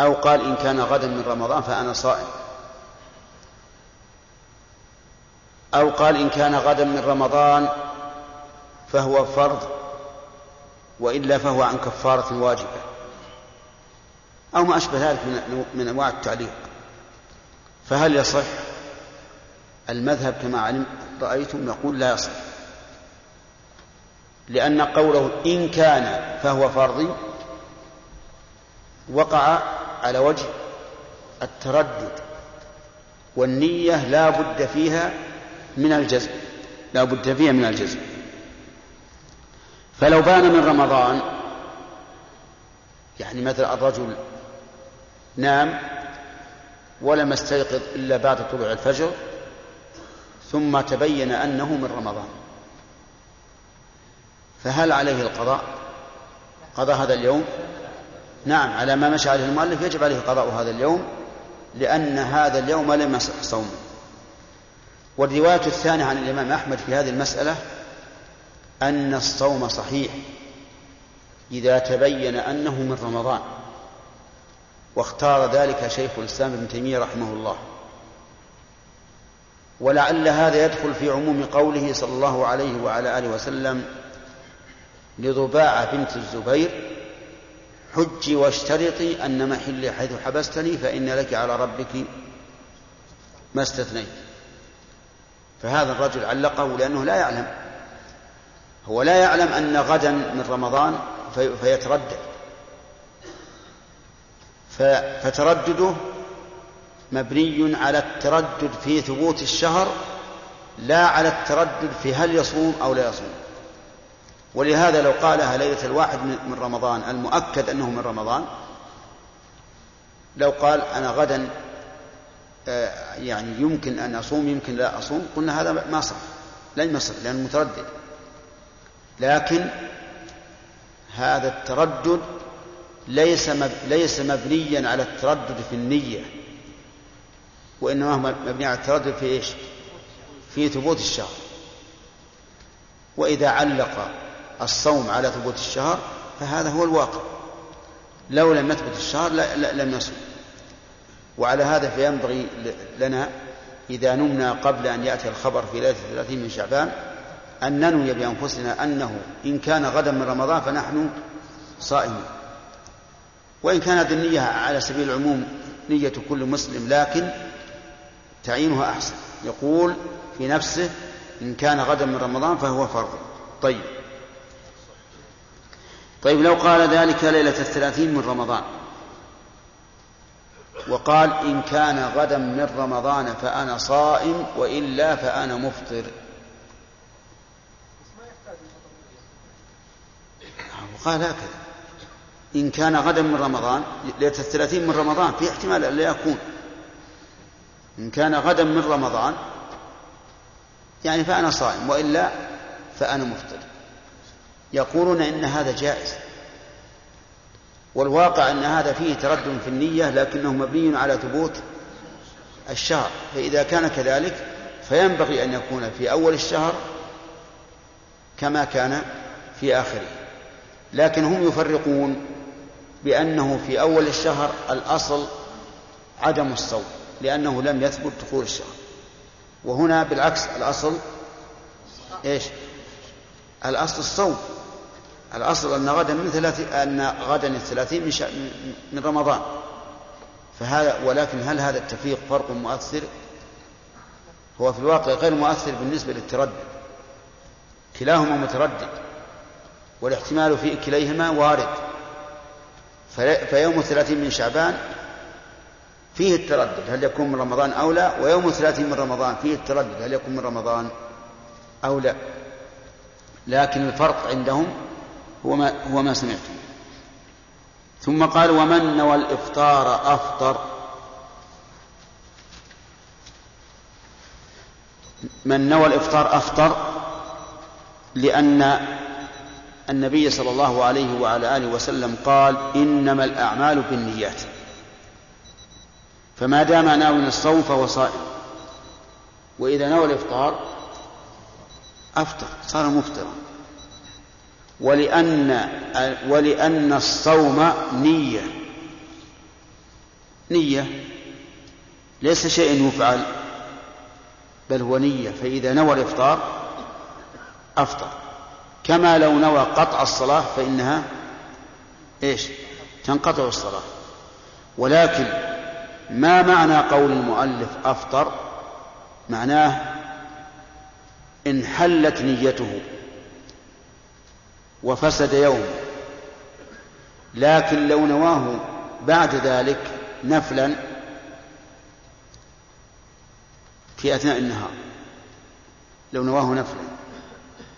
أو قال إن كان غدا من رمضان فأنا صائم. أو قال إن كان غدا من رمضان فهو فرض وإلا فهو عن كفارة واجبة. أو ما أشبه ذلك من أنواع التعليق. فهل يصح؟ المذهب كما علم رأيتم نقول لا يصح. لأن قوله إن كان فهو فرضي وقع على وجه التردد والنية لا بد فيها من الجزم لا بد فيها من الجزم. فلو بان من رمضان يعني مثلا الرجل نام ولم يستيقظ إلا بعد طلوع الفجر ثم تبين أنه من رمضان. فهل عليه القضاء؟ قضى هذا اليوم؟ نعم على ما مشى عليه المؤلف يجب عليه قضاء هذا اليوم لأن هذا اليوم لم يصح صومه. والرواية الثانية عن الإمام أحمد في هذه المسألة أن الصوم صحيح إذا تبين أنه من رمضان واختار ذلك شيخ الإسلام ابن تيمية رحمه الله. ولعل هذا يدخل في عموم قوله صلى الله عليه وعلى آله وسلم لضباعة بنت الزبير حجي واشترطي أن محلي حيث حبستني فإن لك على ربك ما استثنيت. فهذا الرجل علقه لأنه لا يعلم. هو لا يعلم أن غدا من رمضان في فيتردد. فتردده مبني على التردد في ثبوت الشهر لا على التردد في هل يصوم أو لا يصوم. ولهذا لو قالها ليلة الواحد من رمضان المؤكد أنه من رمضان لو قال أنا غدا آه، يعني يمكن أن أصوم يمكن لا أصوم قلنا هذا ما صح لن يصح لأنه متردد لكن هذا التردد ليس ليس مبنيا على التردد في النية وإنما هو مبني على التردد في إيش؟ في ثبوت الشهر وإذا علق الصوم على ثبوت الشهر فهذا هو الواقع. لو لم يثبت الشهر لم يصوم وعلى هذا فينبغي لنا إذا نمنا قبل أن يأتي الخبر في ليلة الثلاثين من شعبان أن ننوي بأنفسنا أنه إن كان غدا من رمضان فنحن صائمون. وإن كانت النية على سبيل العموم نية كل مسلم لكن تعيينها أحسن. يقول في نفسه إن كان غدا من رمضان فهو فرض. طيب. طيب لو قال ذلك ليلة الثلاثين من رمضان وقال إن كان غدا من رمضان فأنا صائم وإلا فأنا مفطر. وقال هكذا. إن كان غدا من رمضان ليلة الثلاثين من رمضان في احتمال أن لا يكون. إن كان غدا من رمضان يعني فأنا صائم وإلا فأنا مفطر. يقولون إن هذا جائز. والواقع أن هذا فيه تردد في النية لكنه مبني على ثبوت الشهر. فإذا كان كذلك فينبغي أن يكون في أول الشهر كما كان في آخره. لكن هم يفرقون بأنه في أول الشهر الأصل عدم الصوم لأنه لم يثبت دخول الشهر. وهنا بالعكس الأصل إيش؟ الأصل الصوم. الأصل أن غدا من ثلاث أن غدا الثلاثين من. من رمضان فهذا ولكن هل هذا التفريق فرق مؤثر؟ هو في الواقع غير مؤثر بالنسبة للتردد كلاهما متردد والاحتمال في كليهما وارد فيوم الثلاثين من شعبان فيه التردد هل يكون من رمضان أو لا ويوم الثلاثين من رمضان فيه التردد هل يكون من رمضان أو لا لكن الفرق عندهم هو ما, هو ما سمعتم ثم قال ومن نوى الإفطار أفطر. من نوى الإفطار أفطر لأن النبي صلى الله عليه وعلى آله وسلم قال إنما الأعمال بالنيات. فما دام ناوي الصوم فهو صائم. وإذا نوى الإفطار أفطر صار مفطرا. ولأن ولأن الصوم نية. نية. ليس شيء يفعل بل هو نية. فإذا نوى الإفطار أفطر. كما لو نوى قطع الصلاة فإنها إيش؟ تنقطع الصلاة. ولكن ما معنى قول المؤلف أفطر؟ معناه انحلت نيته. وفسد يوم. لكن لو نواه بعد ذلك نفلا في أثناء النهار. لو نواه نفلا.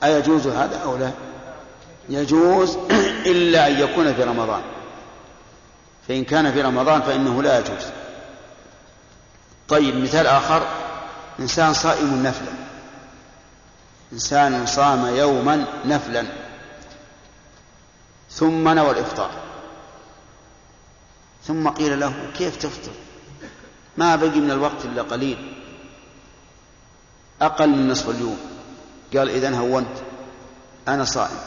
أيجوز هذا أو لا؟ يجوز [clears throat] إلا أن يكون في رمضان. فإن كان في رمضان فإنه لا يجوز. طيب مثال آخر. إنسان صائم نفلا. إنسان صام يوما نفلا. ثم نوى الإفطار. ثم قيل له كيف تفطر؟ ما بقي من الوقت إلا قليل. أقل من نصف اليوم. قال إذا هونت. أنا صائم.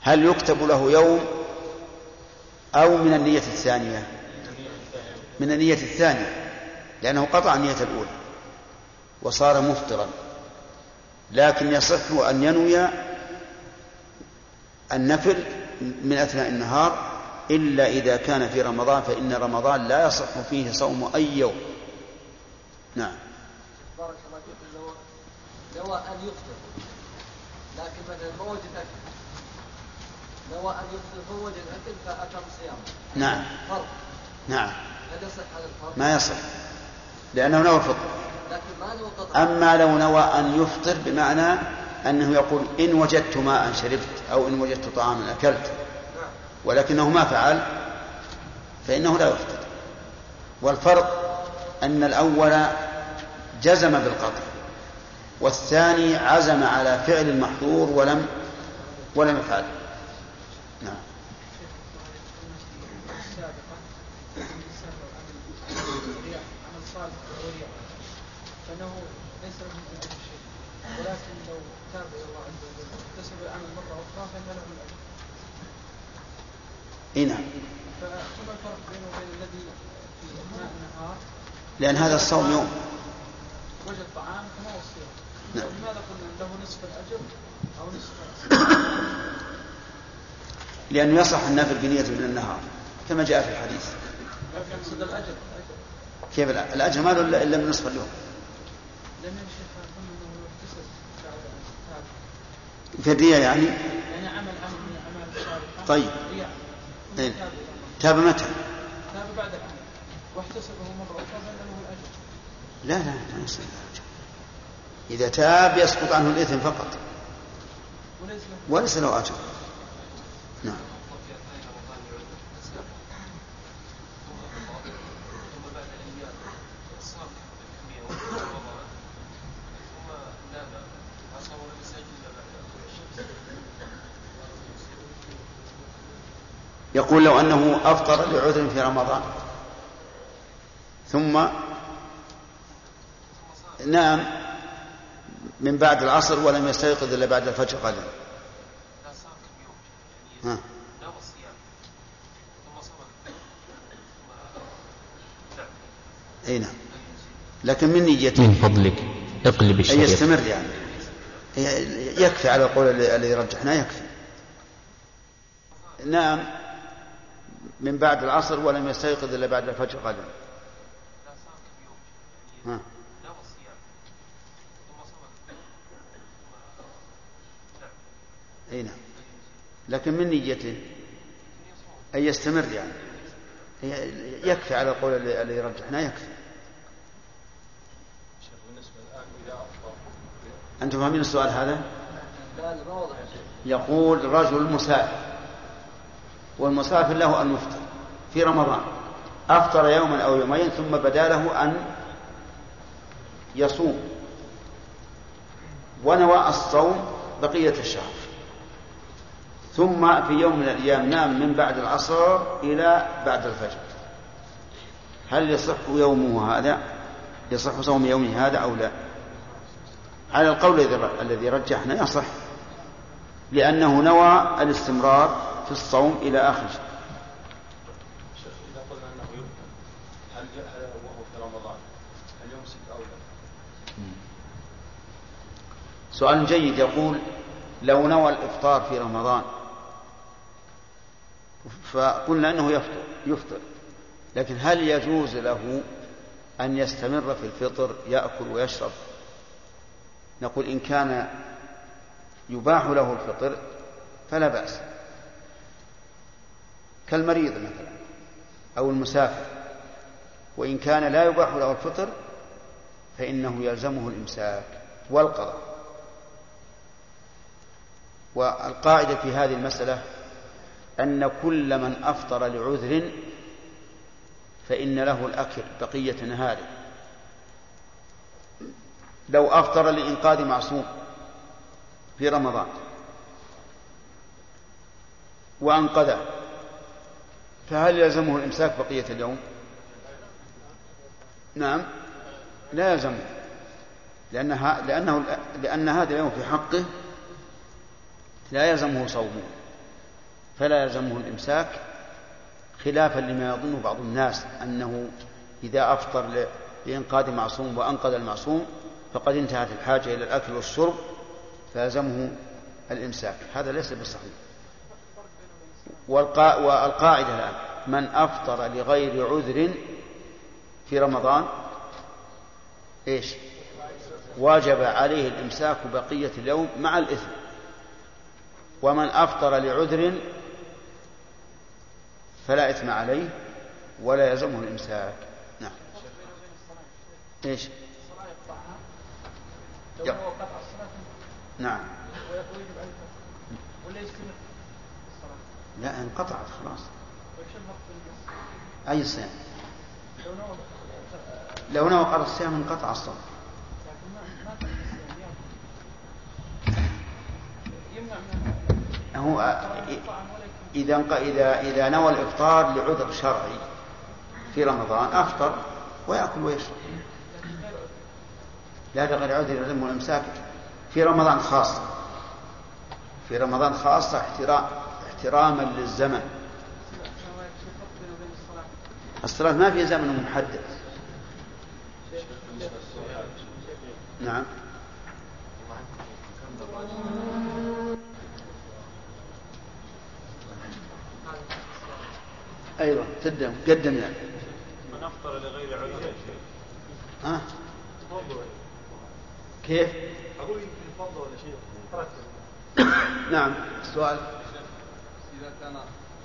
هل يكتب له يوم أو من النية الثانية؟ من النية الثانية. لأنه قطع النية الأولى. وصار مفطرا. لكن يصح أن ينوي النفل من أثناء النهار إلا إذا كان في رمضان فإن رمضان لا يصح فيه صوم أي يوم. نعم. بارك الله فيك. نوى أن يفطر. لكن مثلا ما وجد اكل نوى أن يفطر فوجد اكل فأتم صيام نعم. فرض. نعم. هل يصح هذا الفرض؟ ما يصح. لأنه نوى الفطر. لكن ما نوى قطع أما لو نوى أن يفطر بمعنى أنه يقول إن وجدت ماء شربت أو إن وجدت طعاما أكلت ولكنه ما فعل فإنه لا يفطر والفرق أن الأول جزم بالقطع والثاني عزم على فعل المحظور ولم ولم يفعل. نعم. فإنه ليس ولكن تاب إلى الله عز وجل واكتسب العمل مرة أخرى فان له الاجر إي نعم. فما الفرق بينه وبين الذي في اثناء النهار لأن هذا الصوم يوم. وجد طعام كما هو الصيام. نعم. لماذا قلنا له نصف الأجر أو نصف لأنه يصح النافل بنية من النهار كما جاء في الحديث. لكن الأجر. كيف الأ- الأجر ما له إلا من نصف اليوم. لأن الشيخ قلنا انه اكتسب بعد ان تاب في الرياء يعني؟ يعني عمل عمل من الأعمال الصالحة. طيب. رياء إيه. تاب متى؟ تاب بعد العمل. واحتسبه مرة أخرى الأجر. لا لا إذا تاب يسقط عنه الإثم فقط. وليس له وليس له أجر نعم ثم بعد أيام صام كميه وفي رمضان ثم نام عصر ولم يستيقظ الا بعد طلوع الشمس يقول لو أنه أفطر لعذر في رمضان. ثم نام من بعد العصر ولم يستيقظ إلا بعد الفجر غدا ها. ثم نعم. نعم لكن من نيته من فضلك. اقلب أن الشريط. يستمر يعني. يكفي على القول الذي رجحناه يكفي. نام من بعد العصر ولم يستيقظ إلا بعد الفجر غدا يعني ها. ثم صام نعم. لكن من نيته؟ أن يستمر يعني. يكفي على القول الذي رجحناه يكفي. أنتم فاهمين السؤال هذا؟ يقول رجل مسافر. والمسافر له أن يفطر في رمضان. أفطر يوما أو يومين ثم بدا له أن يصوم. ونوى الصوم بقية الشهر. ثم في يوم من الأيام نام من بعد العصر إلى بعد الفجر. هل يصح يومه هذا؟ يصح صوم يومه هذا أو لا؟ على القول الذي- رجحنا يصح لأنه نوى الاستمرار في الصوم إلى آخر. لا؟ سؤال جيد يقول لو نوى الإفطار في رمضان فقلنا أنه يفطر يفطر. لكن هل يجوز له أن يستمر في الفطر يأكل ويشرب؟ نقول إن كان يباح له الفطر فلا بأس. كالمريض مثلا أو المسافر وإن كان لا يباح له الفطر فإنه يلزمه الإمساك والقضاء. والقاعدة في هذه المسألة أن كل من أفطر لعذر فإن له الأكل بقية نهاره. لو أفطر لإنقاذ معصوم في رمضان وأنقذه فهل يلزمه الإمساك بقية اليوم؟ نعم. لا يلزمه. لأنها لأنه لأن هذا اليوم في حقه لا يلزمه صومه. فلا يلزمه الإمساك خلافا لما يظن بعض الناس أنه إذا أفطر لإنقاذ معصوم وأنقذ المعصوم فقد انتهت الحاجة إلى الأكل والشرب فيلزمه الإمساك. هذا ليس بالصحيح. والقا... والقاعدة الآن. من أفطر لغير عذر في رمضان إيش؟ وجب عليه الإمساك بقية اليوم مع الإثم. ومن أفطر لعذر فلا إثم عليه ولا يلزمه الإمساك. نعم. إيش؟ نعم. ولا لا انقطعت خلاص. أي صيام؟ لو نوى قضى الصيام انقطع الصوم. هو يكون. إذا إذا إذا نوى الإفطار لعذر شرعي في رمضان أفطر ويأكل ويشرب. لا بغير عذر يلزمه الإمساك في رمضان خاصة. في رمضان خاصة احترام. احتراما للزمن. الصلاة ما في زمن محدد. نعم. أيوة قدم قدم يعني. من أفطر لغير عذر يا شيخ؟ ها؟ كيف؟ أقول يمكن فضل ولا شيء نعم السؤال إذا كان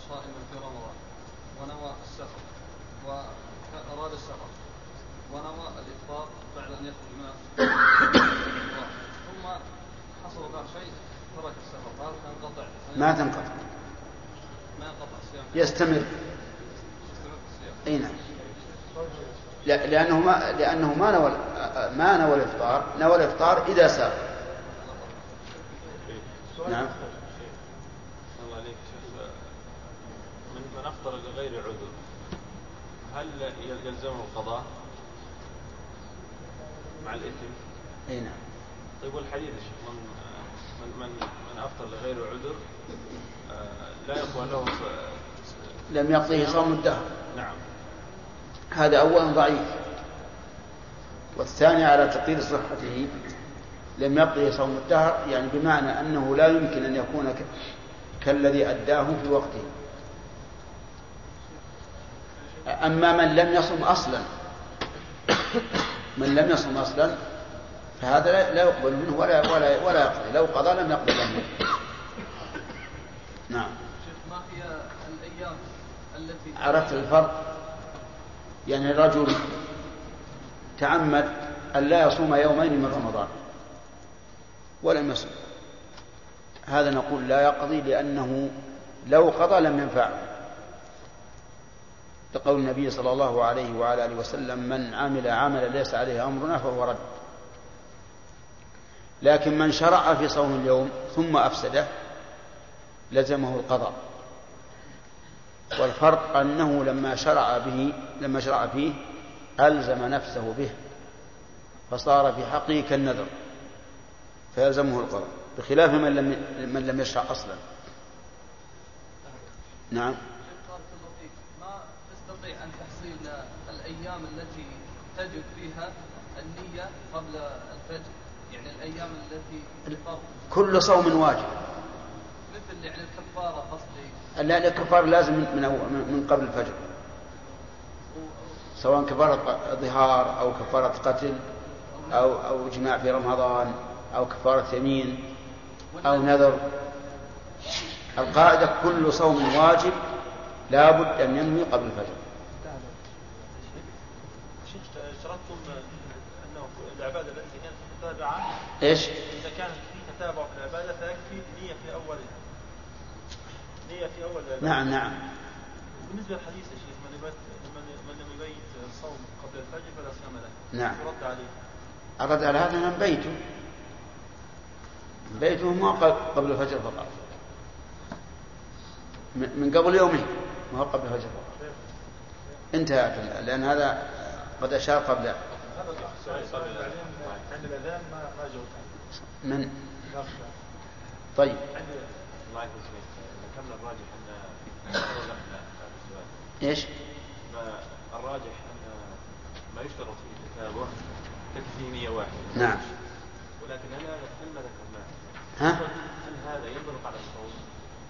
صائما في رمضان ونوى السفر وأراد السفر ونوى الإفطار بعد أن يخرج من. ثم حصل له شيء ترك السفر فهل تنقطع؟ ما تنقطع. ما ينقطع الصيام؟ يستمر. يستمر الصيام. أي نعم. لأنه ما لأنه ما نوى ما نوى الإفطار نوى الإفطار إذا سافر. نعم الله عليك شيخ افطر لغير عذر. هل يلزمه القضاء مع الإثم؟ أي نعم. طيب والحديث يا شيخ من من من, من أفطر لغير عذر آه، لا يقوى له لم يقضيه صوم الدهر. نعم. هذا أولا ضعيف. والثاني على تقدير صحته لم يقضي صوم الدهر يعني بمعنى أنه لا يمكن أن يكون كالذي أداه في وقته. أما من لم يصم أصلا من لم يصم أصلا فهذا لا- يقبل منه ولا ولا ولا يقضي لو قضى لم يقضي منه. نعم. شيخ ما هي الأيام التي عرفت الفرق؟ يعني الرجل تعمد أن لا يصوم يومين من رمضان ولم يصوم هذا نقول لا يقضي لأنه لو قضى لم ينفعه. لقول النبي صلى الله عليه وعلى آله وسلم من عمل عملا ليس عليه أمرنا فهو رد. لكن من شرع في صوم اليوم ثم أفسده لزمه القضاء. والفرق أنه لما شرع به لما شرع فيه ألزم نفسه به فصار في حقه كالنذر فيلزمه القضاء بخلاف من لم من لم يشرع أصلا. نعم شيخ بارك الله فيك ما تستطيع أن تحصيل الأيام التي تجب فيها النية قبل الفجر. يعني الأيام التي كل صوم واجب. مثل يعني الكفارة قصدي. لا الكفار لازم من من من قبل الفجر. سواء كفارة ظهار أو كفارة قتل أو أو جماع في رمضان أو كفارة يمين أو نذر. القاعدة كل صوم واجب لا بد أن ينوي قبل الفجر شيخ اشترطتم انه العبادة التي كانت متابعه إيش؟ إذا كان في تتابع في العبادة فيكفي نيه في اولها نيه في أول العبادة. نعم نعم. بالنسبة للحديث يا شيخ من من من لم يبيت الصوم قبل الفجر فلا صيام له. نعم. يرد عليه. الرد على هذا من بيته. بيته ما قبل الفجر فقط. من قبل يومين ما هو قبل الفجر انتهى لأن هذا قد أشار قبل هذا من طيب الله ذكرنا الراجح ان إيش؟ ما الراجح ان ما يشترط فيه التتابع تكفي نية واحدة نعم ولكن هل هل ما ذكرناه ها؟ هل هذا ينطبق على الصوم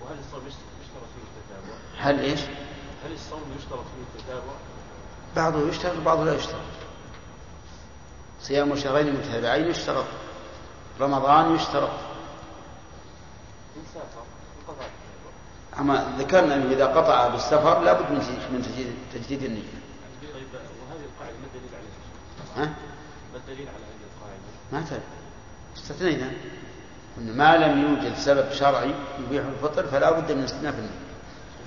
وهل الصوم يشترط فيه التتابع؟ هل إيش؟ هل الصوم يشترط فيه التتابع؟ بعضه يشترط وبعضه لا يشترط صيام شهرين متتابعين يشترط. رمضان يشترط. أما ذكرنا أنه إذا قطع بالسفر لابد من من تجديد تجديد النية. طيب وهذه القاعدة ما الدليل عليها؟ ها؟ ما الدليل على هذه القاعدة؟ ما تدري استثنينا. أن ما لم يوجد سبب شرعي يبيح الفطر فلا بد من استثناء في النية.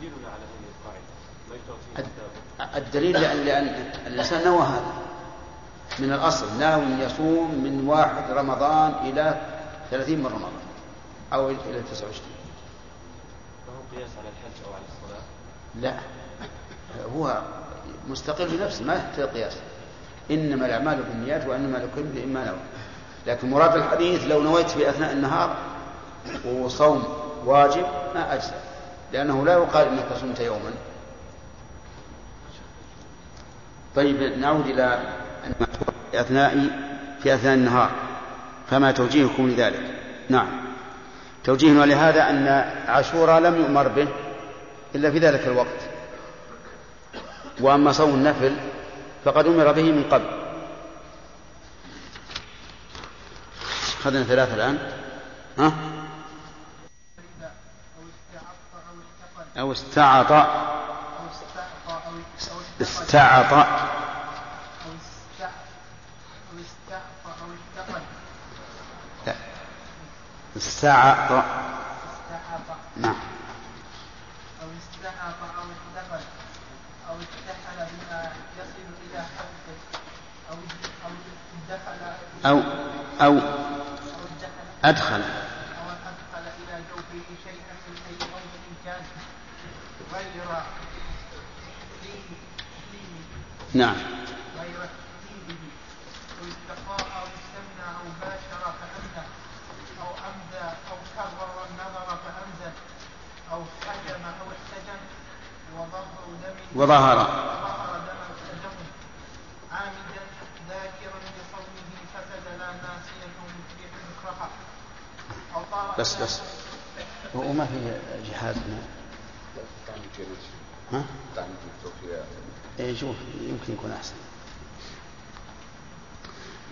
دليلنا على هذه القاعدة. ما الدليل لأن, لأن الإنسان نوى هذا. من الأصل ناوي يصوم من واحد رمضان إلى ثلاثين من رمضان أو إلى تسعة وعشرين. فهو قياس على الحج أو على الصلاة؟ لا. هو مستقل بنفسه ما يحتاج قياس. إنما الأعمال بالنيات وإنما لكل امرئ ما نوى. لكن مراد الحديث لو نويت في أثناء النهار وصوم واجب ما أجزأ لأنه لا يقال إنك صمت يوما. طيب نعود إلى في أثناء في أثناء النهار. فما توجيهكم لذلك. نعم. توجيهنا لهذا أن عاشوراء لم يؤمر به إلا في ذلك الوقت. وأما صوم النفل فقد أمر به من قبل. أخذنا ثلاثة الآن. ها؟ أو استعط أو استعطى أو استعط أو استع أو استعطى أو استقل لا استعط استعطى نعم. أو استعط أو استقل أو اتحل بما يصل إلى حده أو أدخل. أو أو أدخل أو أدخل إلى جوفه شيئا من أي موضع كان غير نعم غير تكذيبه أو استقاء أو استمنى أو باشر فأمنى أو أمدى أو كرر النظر فأمزى أو حجم أو احتجم وظهر دم وظهر وظهر دم دم عامدا ذاكرا لصومه فسد لا ناسيا أو مفلح مكرها أو طار بس بس وما في جهاد هنا ها؟ اي شوف يمكن يكون أحسن.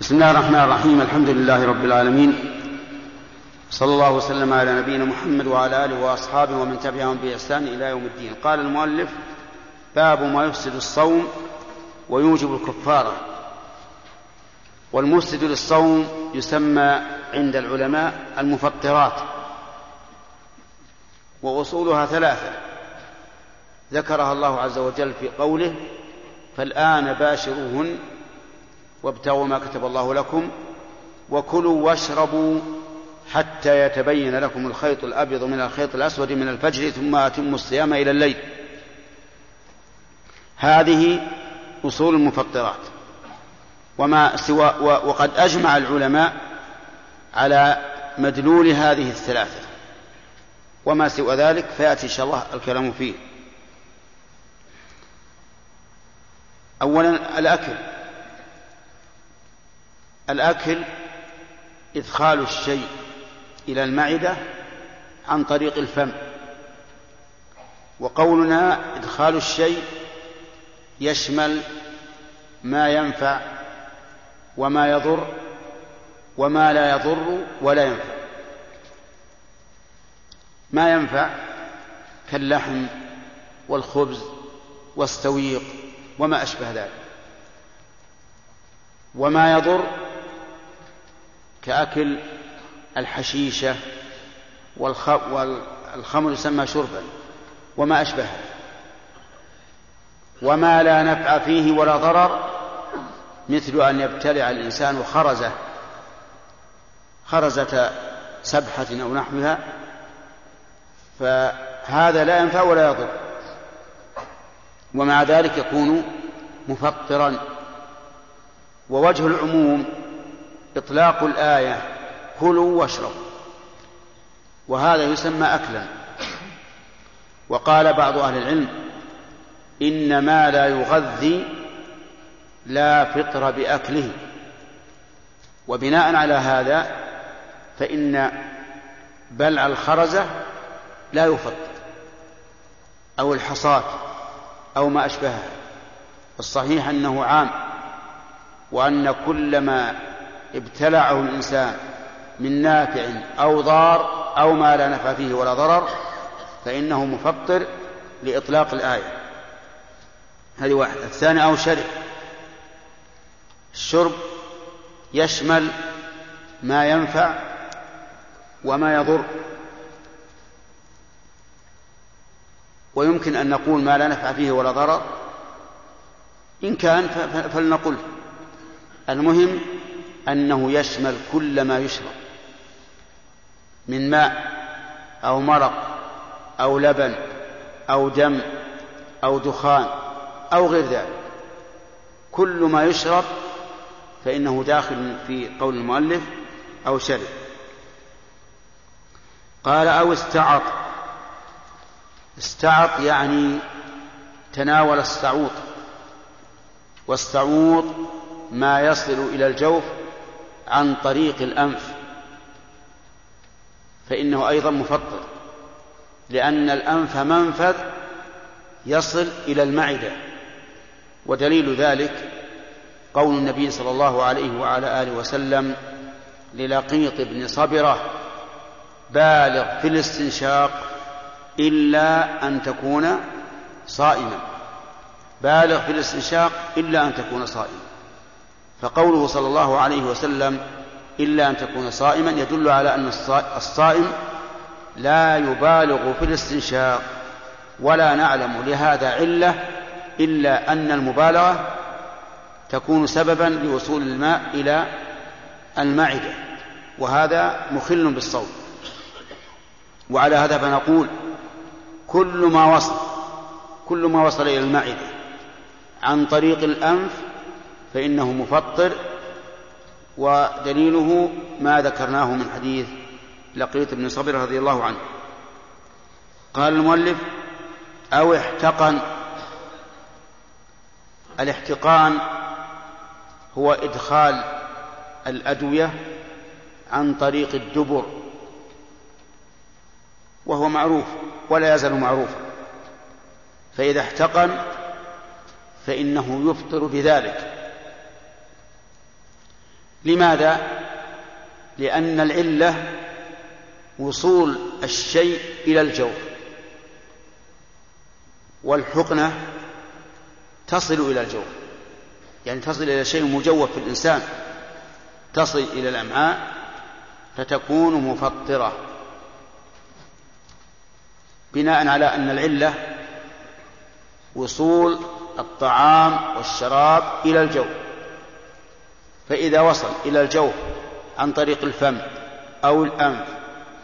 بسم الله الرحمن الرحيم. الحمد لله رب العالمين. صلى الله وسلم على نبينا محمد وعلى آله وأصحابه ومن تبعهم بإحسان إلى يوم الدين. قال المؤلف باب ما يفسد الصوم ويوجب الكفاره والمفسد للصوم يسمى عند العلماء المفطرات. وأصولها ثلاثة. ذكرها الله عز وجل في قوله فالآن باشروهن وابتغوا ما كتب الله لكم وكلوا واشربوا حتى يتبين لكم الخيط الأبيض من الخيط الأسود من الفجر ثم أتموا الصيام إلى الليل. هذه أصول المفطرات. وما سوى وقد أجمع العلماء على مدلول هذه الثلاثة. وما سوى ذلك فيأتي إن شاء الله الكلام فيه. أولا الأكل. الأكل إدخال الشيء إلى المعدة عن طريق الفم. وقولنا إدخال الشيء يشمل ما ينفع وما يضر وما لا يضر ولا ينفع. ما ينفع كاللحم والخبز والسويق وما أشبه ذلك. وما يضر كأكل الحشيشة والخمر يسمى شربا وما أشبهه وما لا نفع فيه ولا ضرر مثل أن يبتلع الإنسان خرزة خرزة سبحة أو نحوها فهذا لا ينفع ولا يضر. ومع ذلك يكون مفطرا. ووجه العموم إطلاق الآية كلوا واشربوا. وهذا يسمى أكلا. وقال بعض أهل العلم إن ما لا يغذي لا فطر بأكله. وبناء على هذا فإن بلع الخرزة لا يفطر أو الحصاة أو ما أشبهها الصحيح أنه عام وأن كل ما ابتلعه الإنسان من نافع أو ضار أو ما لا نفع فيه ولا ضرر فإنه مفطر لإطلاق الآية. هذه واحدة. الثاني أو شرب الشرب يشمل ما ينفع وما يضر. ويمكن أن نقول ما لا نفع فيه ولا ضرر. إن كان فلنقل. المهم أنه يشمل كل ما يشرب. من ماء أو مرق أو لبن أو دم أو دخان أو غير ذلك. كل ما يشرب فإنه داخل في قول المؤلف أو شرب. قال أو استعط. استعط يعني تناول السعوط والسعوط ما يصل إلى الجوف عن طريق الأنف فإنه أيضا مفطر لأن الأنف منفذ يصل إلى المعدة ودليل ذلك قول النبي صلى الله عليه وعلى آله وسلم للقيط بن صبرة بالغ في الاستنشاق إلا أن تكون صائما. بالغ في الاستنشاق إلا أن تكون صائما. فقوله صلى الله عليه وسلم إلا أن تكون صائما يدل على أن الصائم لا يبالغ في الاستنشاق ولا نعلم. لهذا علة إلا أن المبالغة تكون سببا لوصول الماء إلى المعدة وهذا مخل بالصوم. وعلى هذا فنقول كل ما وصل كل ما وصل إلى المعدة عن طريق الأنف فإنه مفطر ودليله ما ذكرناه من حديث لقيط بن صبر رضي الله عنه. قال المؤلف أو احتقن. الاحتقان هو إدخال الأدوية عن طريق الدبر وهو معروف. ولا يزال معروفا. فإذا احتقن فإنه يفطر بذلك. لماذا؟ لأن العلة وصول الشيء إلى الجوف. والحقنة تصل إلى الجوف. يعني تصل إلى شيء مجوف في الإنسان. تصل إلى الأمعاء فتكون مفطرة. بناء على أن العلة وصول الطعام والشراب إلى الجوف فإذا وصل إلى الجوف عن طريق الفم أو الأنف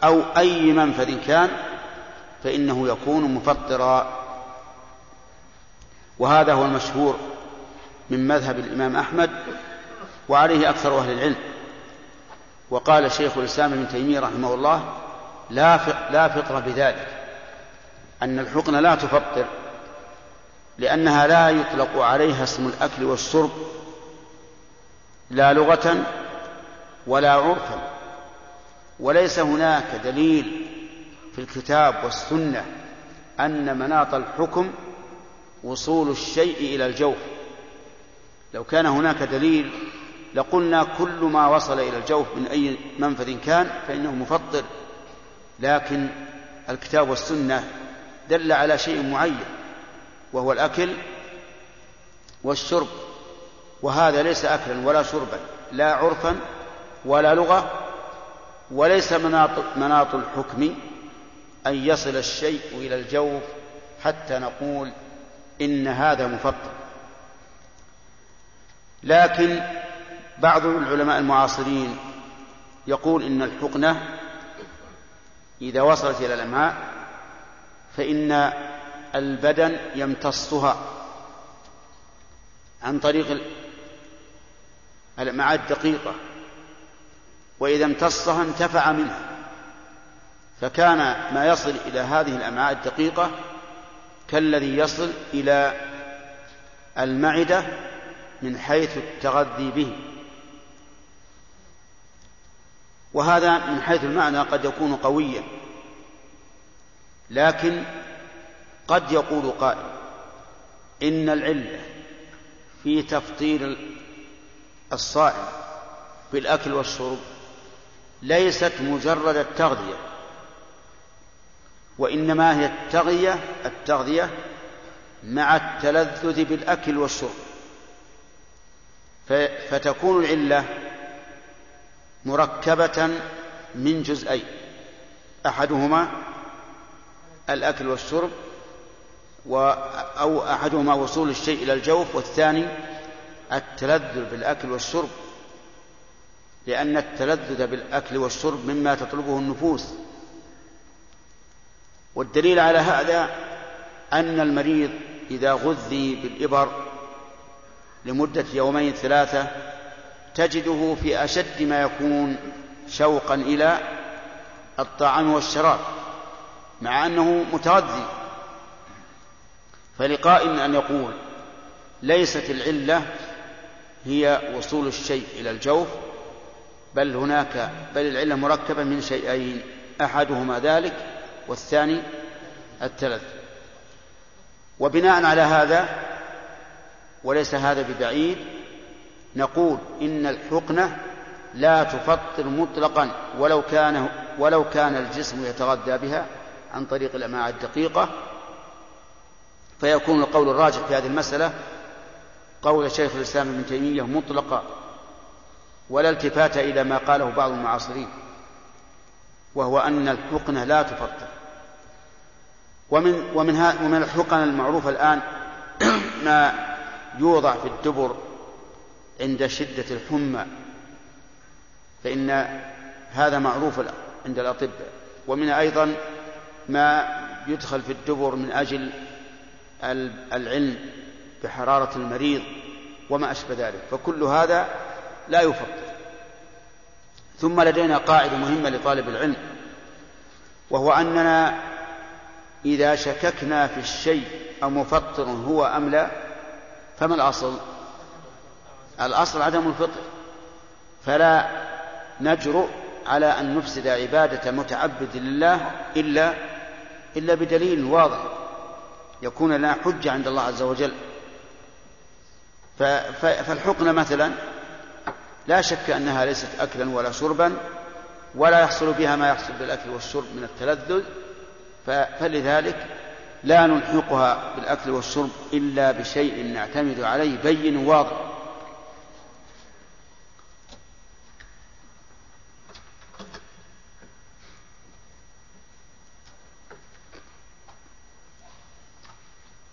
أو أي منفذ كان فإنه يكون مفطرا. وهذا هو المشهور من مذهب الإمام أحمد وعليه أكثر أهل العلم. وقال شيخ الإسلام ابن تيمية رحمه الله لا لا فطر بذلك. أن الحقن لا تفطر لأنها لا يطلق عليها اسم الأكل والشرب لا لغة ولا عرفا. وليس هناك دليل في الكتاب والسنة أن مناط الحكم وصول الشيء إلى الجوف. لو كان هناك دليل لقلنا كل ما وصل إلى الجوف من أي منفذ كان فإنه مفطر لكن الكتاب والسنة دل على شيء معين وهو الأكل والشرب. وهذا ليس أكلا ولا شربا لا عرفا ولا لغة وليس مناط, مناط الحكم أن يصل الشيء إلى الجوف حتى نقول إن هذا مفطر. لكن بعض العلماء المعاصرين يقول إن الحقنة إذا وصلت إلى الأمعاء فإن البدن يمتصها عن طريق الأمعاء الدقيقة وإذا امتصها انتفع منها. فكان ما يصل إلى هذه الأمعاء الدقيقة كالذي يصل إلى المعدة من حيث التغذي به. وهذا من حيث المعنى قد يكون قويا. لكن قد يقول قائل إن العلة في تفطير الصائم بالأكل والشرب ليست مجرد التغذية وإنما هي التغذية التغذية مع التلذذ بالأكل والشرب. فتكون العلة مركبة من جزئين أحدهما الأكل والشرب أو أحدهما وصول الشيء إلى الجوف والثاني التلذذ بالأكل والشرب لأن التلذذ بالأكل والشرب مما تطلبه النفوس. والدليل على هذا أن المريض إذا غذي بالإبر لمدة يومين ثلاثة تجده في أشد ما يكون شوقا إلى الطعام والشراب. مع أنه متغذي فلقائل أن يقول ليست العلة هي وصول الشيء إلى الجوف بل هناك بل العلة مركبة من شيئين أحدهما ذلك والثاني التلذ وبناء على هذا وليس هذا ببعيد نقول إن الحقنة لا تفطر مطلقا ولو كان ولو كان الجسم يتغذى بها عن طريق الأمعاء الدقيقة فيكون القول الراجح في هذه المسألة قول شيخ الإسلام ابن تيمية مطلقا ولا التفات إلى ما قاله بعض المعاصرين وهو أن الحقنة لا تفطر. ومن ومن ومن الحقن المعروفة الآن [clears throat] ما يوضع في الدبر عند شدة الحمى فإن هذا معروف عند الأطباء. ومن أيضا ما يدخل في الدبر من أجل العلم بحرارة المريض وما أشبه ذلك. فكل هذا لا يفطر ثم لدينا قاعدة مهمة لطالب العلم وهو أننا إذا شككنا في الشيء أمفطر هو أم لا فما الأصل؟ الأصل عدم الفطر. فلا نجرؤ على أن نفسد عبادة متعبد لله إلا إلا بدليل واضح يكون لنا حجة عند الله عز وجل. فالحقنة مثلا لا شك أنها ليست أكلا ولا شربا ولا يحصل بها ما يحصل بالأكل والشرب من التلذذ فلذلك لا نلحقها بالأكل والشرب إلا بشيء نعتمد عليه بين واضح.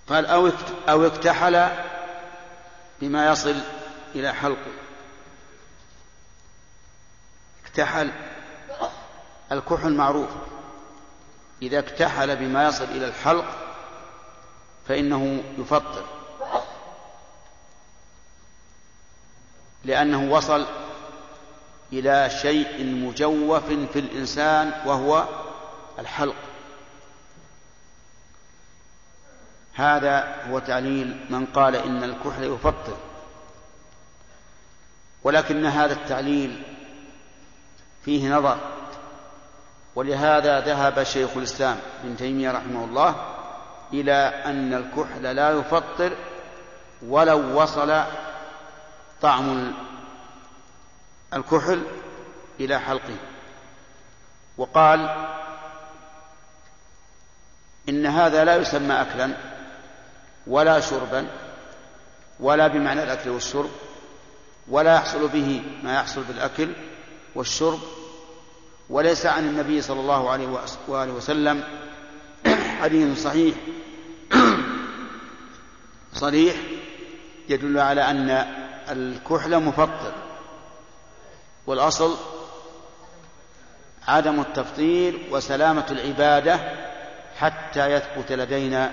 قال أو أو اكتحل بما يصل إلى حلقه. اكتحل. الكحل معروف. إذا اكتحل بما يصل إلى الحلق فإنه يفطر. لأنه وصل إلى شيء مجوف في الإنسان وهو الحلق. هذا هو تعليل من قال إن الكحل يفطر. ولكن هذا التعليل فيه نظر ولهذا ذهب شيخ الإسلام ابن تيمية رحمه الله إلى أن الكحل لا يفطر ولو وصل طعم الكحل إلى حلقه. وقال إن هذا لا يسمى أكلا ولا شربا ولا بمعنى الأكل والشرب ولا يحصل به ما يحصل بالأكل والشرب وليس عن النبي صلى الله عليه وآله وسلم. [clears throat] حديث صحيح. [clears throat] صريح يدل على أن الكحل مفطر والأصل عدم التفطير وسلامة العبادة حتى يثبت لدينا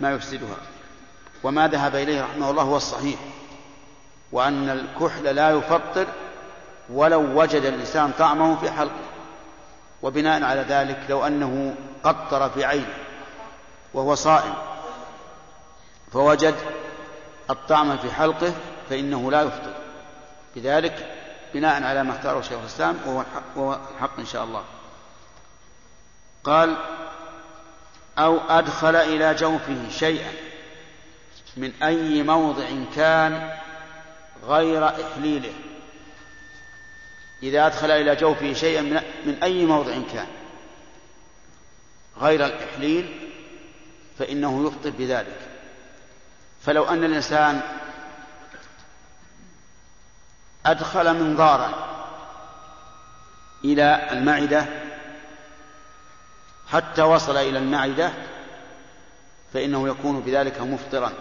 ما يفسدها. وما ذهب إليه رحمه الله هو الصحيح وأن الكحل لا يفطر ولو وجد الإنسان طعمه في حلقه وبناء على ذلك لو أنه قطر في عينه وهو صائم فوجد الطعم في حلقه فإنه لا يفطر. بذلك بناء على ما اختاره شيخ الإسلام وهو الحق إن شاء الله. قال أو أدخل إلى جوفه شيئا. من أي موضع كان غير إحليله. إذا أدخل إلى جوفه شيئا من أي موضع كان غير الإحليل فإنه يفطر بذلك. فلو أن الإنسان أدخل منظارا إلى المعدة حتى وصل إلى المعدة فإنه يكون بذلك مفطرا.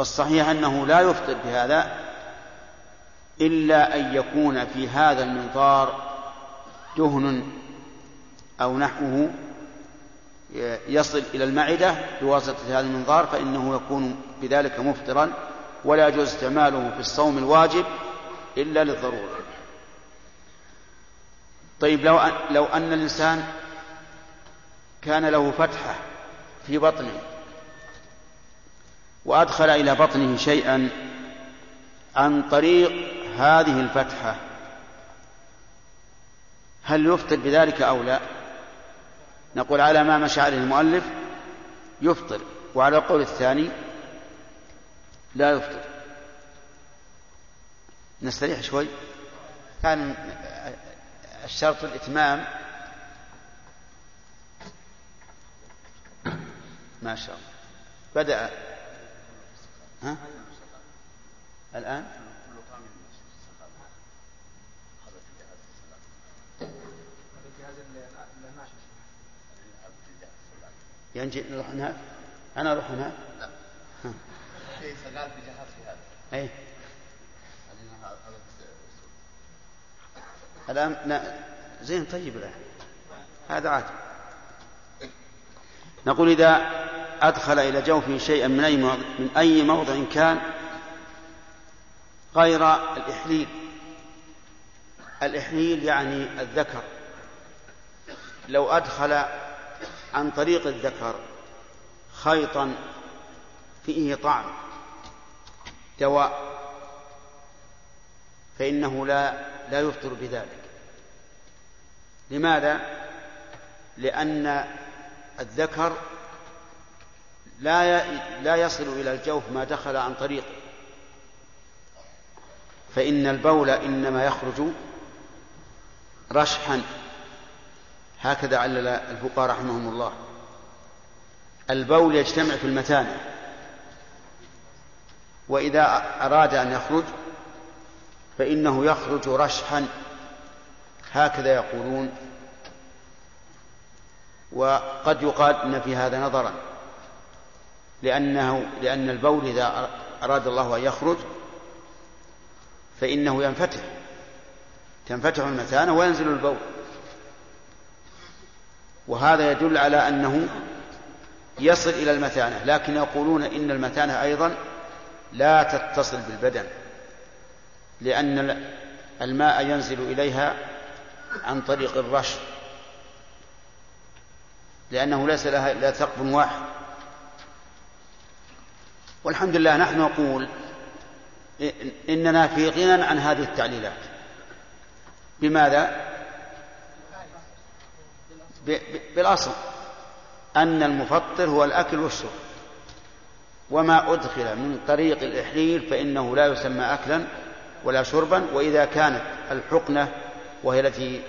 والصحيح أنه لا يفطر بهذا إلا أن يكون في هذا المنظار دهن أو نحوه يصل إلى المعدة بواسطة هذا المنظار فإنه يكون بذلك مفطرا ولا يجوز استعماله في الصوم الواجب إلا للضرورة. طيب لو لو أن الإنسان كان له فتحة في بطنه وأدخل إلى بطنه شيئا عن طريق هذه الفتحة. هل يفطر بذلك أو لا؟ نقول على ما مشى عليه المؤلف يفطر وعلى القول الثاني لا يفطر. نستريح شوي. كان الشرط الإتمام. ما شاء الله. بدأ. ها؟ الآن؟ يعني نروح هناك؟ أنا أروح هناك؟ لا في هذا أي الآن زين طيب الآن. هذا عاد نقول إذا أدخل إلى جوفه شيئا من أي موضع, من أي موضع كان غير الإحليل. الإحليل يعني الذكر. لو أدخل عن طريق الذكر خيطا فيه طعم دواء فإنه لا لا يفطر بذلك. لماذا؟ لأن الذكر لا لا يصل إلى الجوف ما دخل عن طريقه فإن البول إنما يخرج رشحا. هكذا علل الفقهاء رحمهم الله. البول يجتمع في المثانة وإذا أراد أن يخرج فإنه يخرج رشحا. هكذا يقولون. وقد يقال إن في هذا نظرا. لأنه لأن البول إذا أراد الله أن يخرج فإنه ينفتح. تنفتح المثانة وينزل البول. وهذا يدل على أنه يصل إلى المثانة لكن يقولون إن المثانة أيضا لا تتصل بالبدن لأن الماء ينزل إليها عن طريق الرش لأنه ليس لها إلا ثقب واحد. والحمد لله نحن نقول إننا في غنى عن هذه التعليلات بماذا؟ بالأصل أن المفطر هو الأكل والشرب وما أدخل من طريق الإحليل فإنه لا يسمى أكلا ولا شربا وإذا كانت الحقنة وهي التي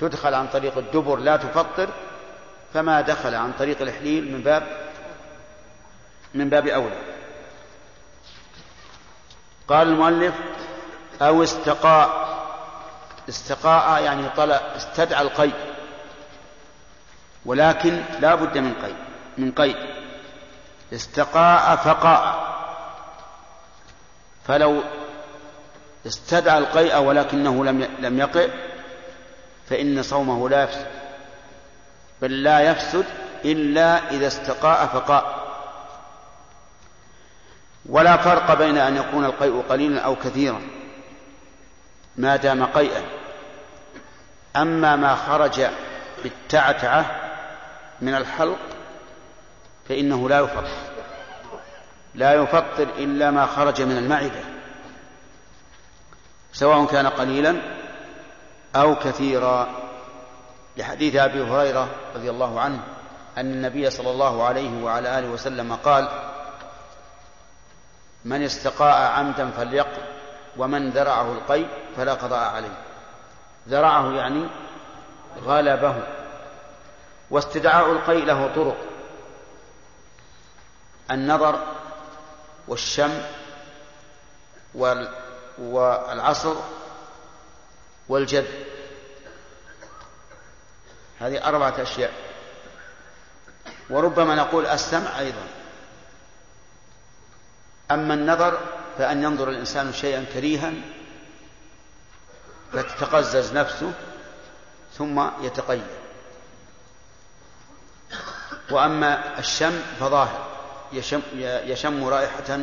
تدخل عن طريق الدبر لا تفطر فما دخل عن طريق الإحليل من باب من باب أولى. قال المؤلف أو استقاء. استقاء يعني طلع استدعى القيء ولكن لا بد من قيء من قيء استقاء فقاء. فلو استدعى القيء ولكنه لم لم يقئ فإن صومه لا يفسد. بل لا يفسد إلا إذا استقاء فقاء. ولا فرق بين أن يكون القيء قليلا أو كثيرا ما دام قيئا. أما ما خرج بالتعتعة من الحلق فإنه لا يفطر لا يفطر إلا ما خرج من المعدة سواء كان قليلا أو كثيرا. لحديث أبي هريرة رضي الله عنه أن النبي صلى الله عليه وعلى آله وسلم قال من استقاء عمدا فليقل ومن ذرعه القيء فلا قضاء عليه. ذرعه يعني غلبه. واستدعاء القيء له طرق. النظر والشم والعصر والجد. هذه أربعة أشياء. وربما نقول السمع أيضا. أما النظر فأن ينظر الإنسان شيئا كريها فتتقزز نفسه ثم يتقيد وأما الشم فظاهر يشم, يشم رائحة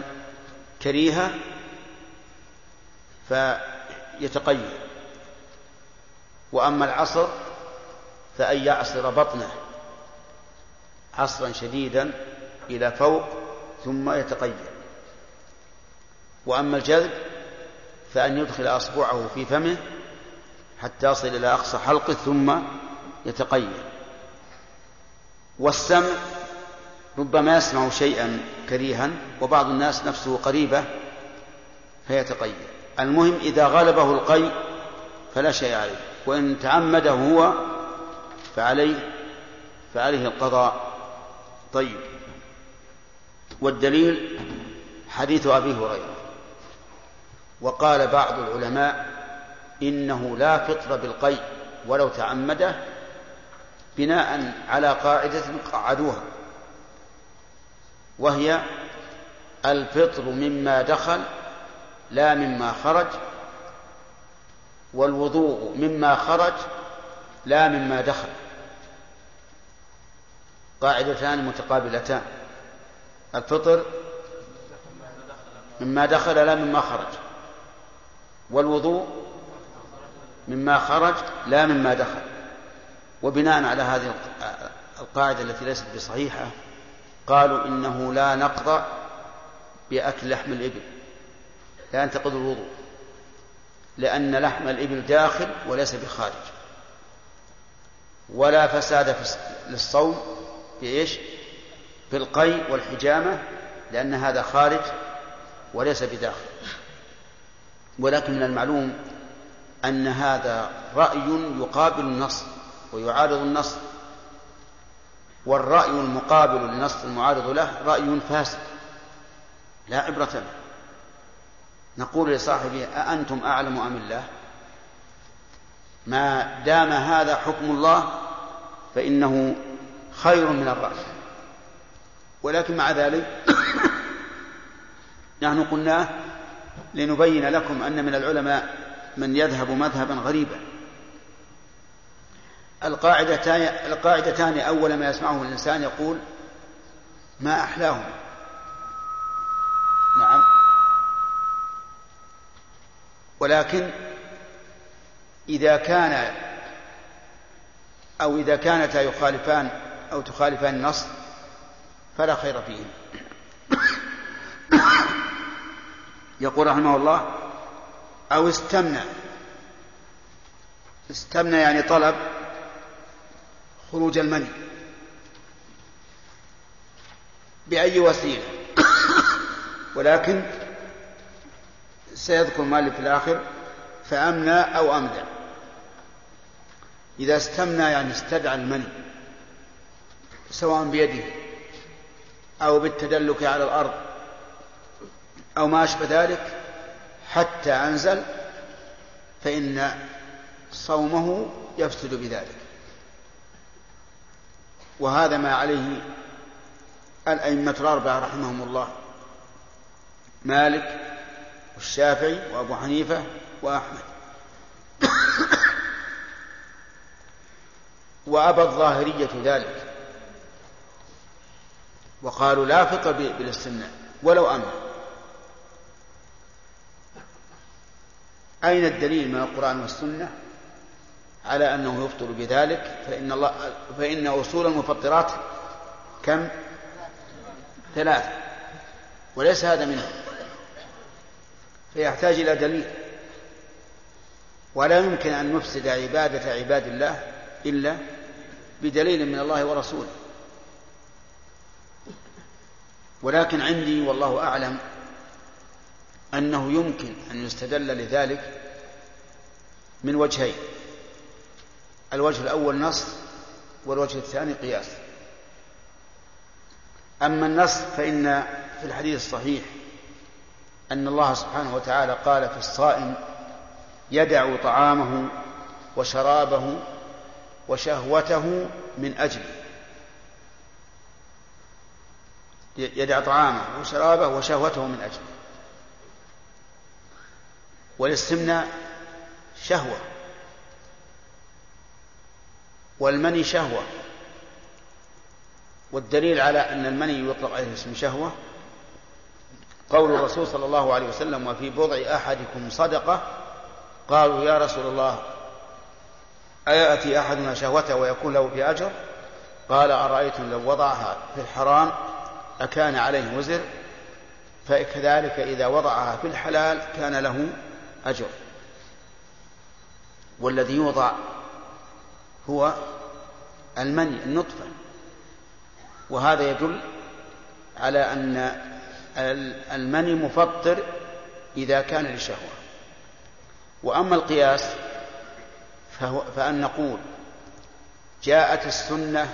كريهة فيتقيد وأما العصر فأن يعصر بطنه عصرا شديدا إلى فوق ثم يتقيد وأما الجذب فأن يدخل أصبعه في فمه حتى يصل إلى أقصى حلقه ثم يتقيد والسمع ربما يسمع شيئا كريها وبعض الناس نفسه قريبة فيتقيد المهم إذا غلبه القي فلا شيء عليه وإن تعمده هو فعليه فعليه القضاء. طيب. والدليل حديث أبي هريرة. وقال بعض العلماء إنه لا فطر بالقي ولو تعمده بناء على قاعدة قعدوها وهي الفطر مما دخل لا مما خرج والوضوء مما خرج لا مما دخل. قاعدتان متقابلتان الفطر مما دخل لا مما خرج. والوضوء مما خرج لا مما دخل. وبناء على هذه القاعدة التي ليست بصحيحة قالوا إنه لا نقض بأكل لحم الإبل لا ينتقض الوضوء لأن لحم الإبل داخل وليس بخارج. ولا فساد للصوم في إيش في القي والحجامة لأن هذا خارج وليس بداخل. ولكن من المعلوم أن هذا رأي يقابل النص ويعارض النص والرأي المقابل للنص المعارض له رأي فاسد لا عبرة له. نقول لصاحبه أأنتم أعلم أم الله؟ ما دام هذا حكم الله فإنه خير من الرأي. ولكن مع ذلك [coughs] نحن قلناه لنبين لكم أن من العلماء من يذهب مذهبا غريبا. القاعدتان القاعدتان أول ما يسمعه الإنسان يقول ما أحلاهم. نعم. ولكن إذا كان أو إذا كانتا يخالفان أو تخالفان النص فلا خير فيهم. يقول رحمه الله أو استمنى. استمنى يعني طلب خروج المني. بأي وسيلة؟ ولكن سيذكر مالك في الآخر فأمنى أو أمدى إذا استمنى يعني استدعى المني سواء بيده أو بالتدلك على الأرض. أو ما أشبه ذلك حتى أنزل فإن صومه يفسد بذلك. وهذا ما عليه الأئمة الأربعة رحمهم الله مالك والشافعي وأبو حنيفة وأحمد. وأبى الظاهرية ذلك وقالوا لا فطر بالاستمناء ولو أمر. أين الدليل من القرآن والسنة؟ على أنه يفطر بذلك فإن الله فإن أصول المفطرات كم؟ ثلاثة وليس هذا منه فيحتاج إلى دليل. ولا يمكن أن نفسد عبادة عباد الله إلا بدليل من الله ورسوله. ولكن عندي والله أعلم أنه يمكن أن يستدل لذلك من وجهين. الوجه الأول نص والوجه الثاني قياس. أما النص فإن في الحديث الصحيح أن الله سبحانه وتعالى قال في الصائم يدع طعامه وشرابه وشهوته من أجله يدع طعامه وشرابه وشهوته من أجله والاستمناء شهوة. والمني شهوة. والدليل على أن المني يطلق عليه اسم شهوة قول الرسول صلى الله عليه وسلم وفي بضع أحدكم صدقة قالوا يا رسول الله أيأتي أحدنا شهوته ويكون له في أجر؟ قال أرأيتم لو وضعها في الحرام أكان عليه وزر؟ فكذلك إذا وضعها في الحلال كان له أجر. والذي يوضع هو المني النطفة. وهذا يدل على أن المني مفطر إذا كان للشهوة. وأما القياس فهو فأن نقول جاءت السنة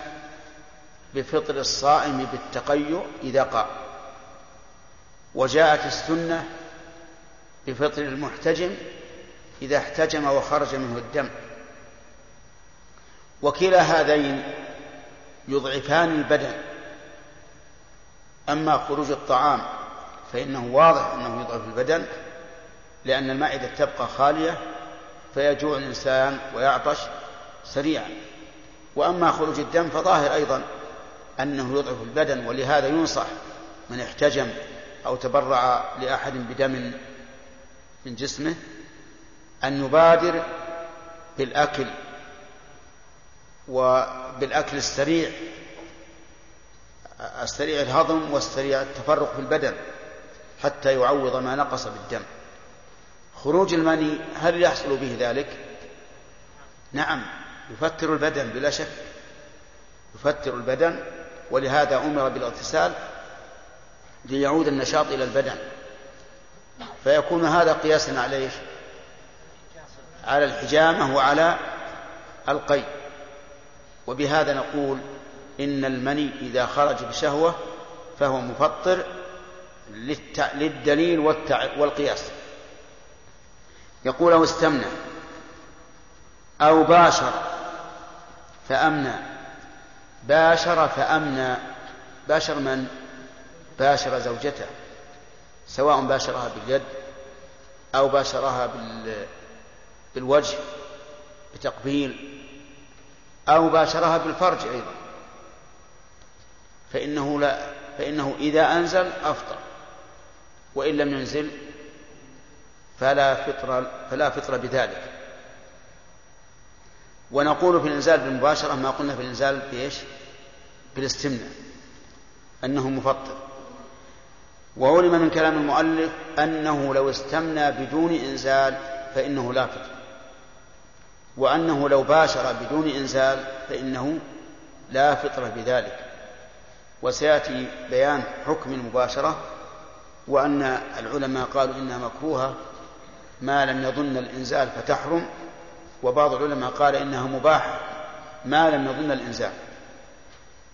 بفطر الصائم بالتقيؤ إذا قام. وجاءت السنة بفطر المحتجم إذا احتجم وخرج منه الدم. وكلا هذين يضعفان البدن. أما خروج الطعام فإنه واضح أنه يضعف البدن لأن المعدة تبقى خالية فيجوع الإنسان ويعطش سريعا. وأما خروج الدم فظاهر أيضا أنه يضعف البدن ولهذا ينصح من احتجم أو تبرع لأحد بدم من جسمه أن يبادر بالأكل وبالأكل السريع السريع الهضم والسريع التفرق في البدن حتى يعوض ما نقص بالدم. خروج المني هل يحصل به ذلك؟ نعم يفتر البدن بلا شك يفتر البدن ولهذا أمر بالإغتسال ليعود النشاط إلى البدن. فيكون هذا قياسا على إيش؟ على الحجامة وعلى القي وبهذا نقول إن المني إذا خرج بشهوة فهو مفطر للدليل والقياس. يقول أو استمنى أو باشر فأمنى. باشر فأمنى. باشر من؟ باشر زوجته. سواء باشرها باليد أو باشرها بال بالوجه بتقبيل أو باشرها بالفرج أيضا. فإنه لا فإنه إذا أنزل أفطر وإن لم ينزل فلا فطر فلا فطر بذلك. ونقول في الإنزال بالمباشرة ما قلنا في الإنزال بإيش؟ بالاستمناء أنه مفطر. وعلم من كلام المؤلف أنه لو استمنى بدون إنزال فإنه لا فطر وأنه لو باشر بدون إنزال فإنه لا فطر بذلك. وسيأتي بيان حكم المباشرة وأن العلماء قالوا إنها مكروهة ما لم يظن الإنزال فتحرم وبعض العلماء قال إنها مباحة ما لم يظن الإنزال.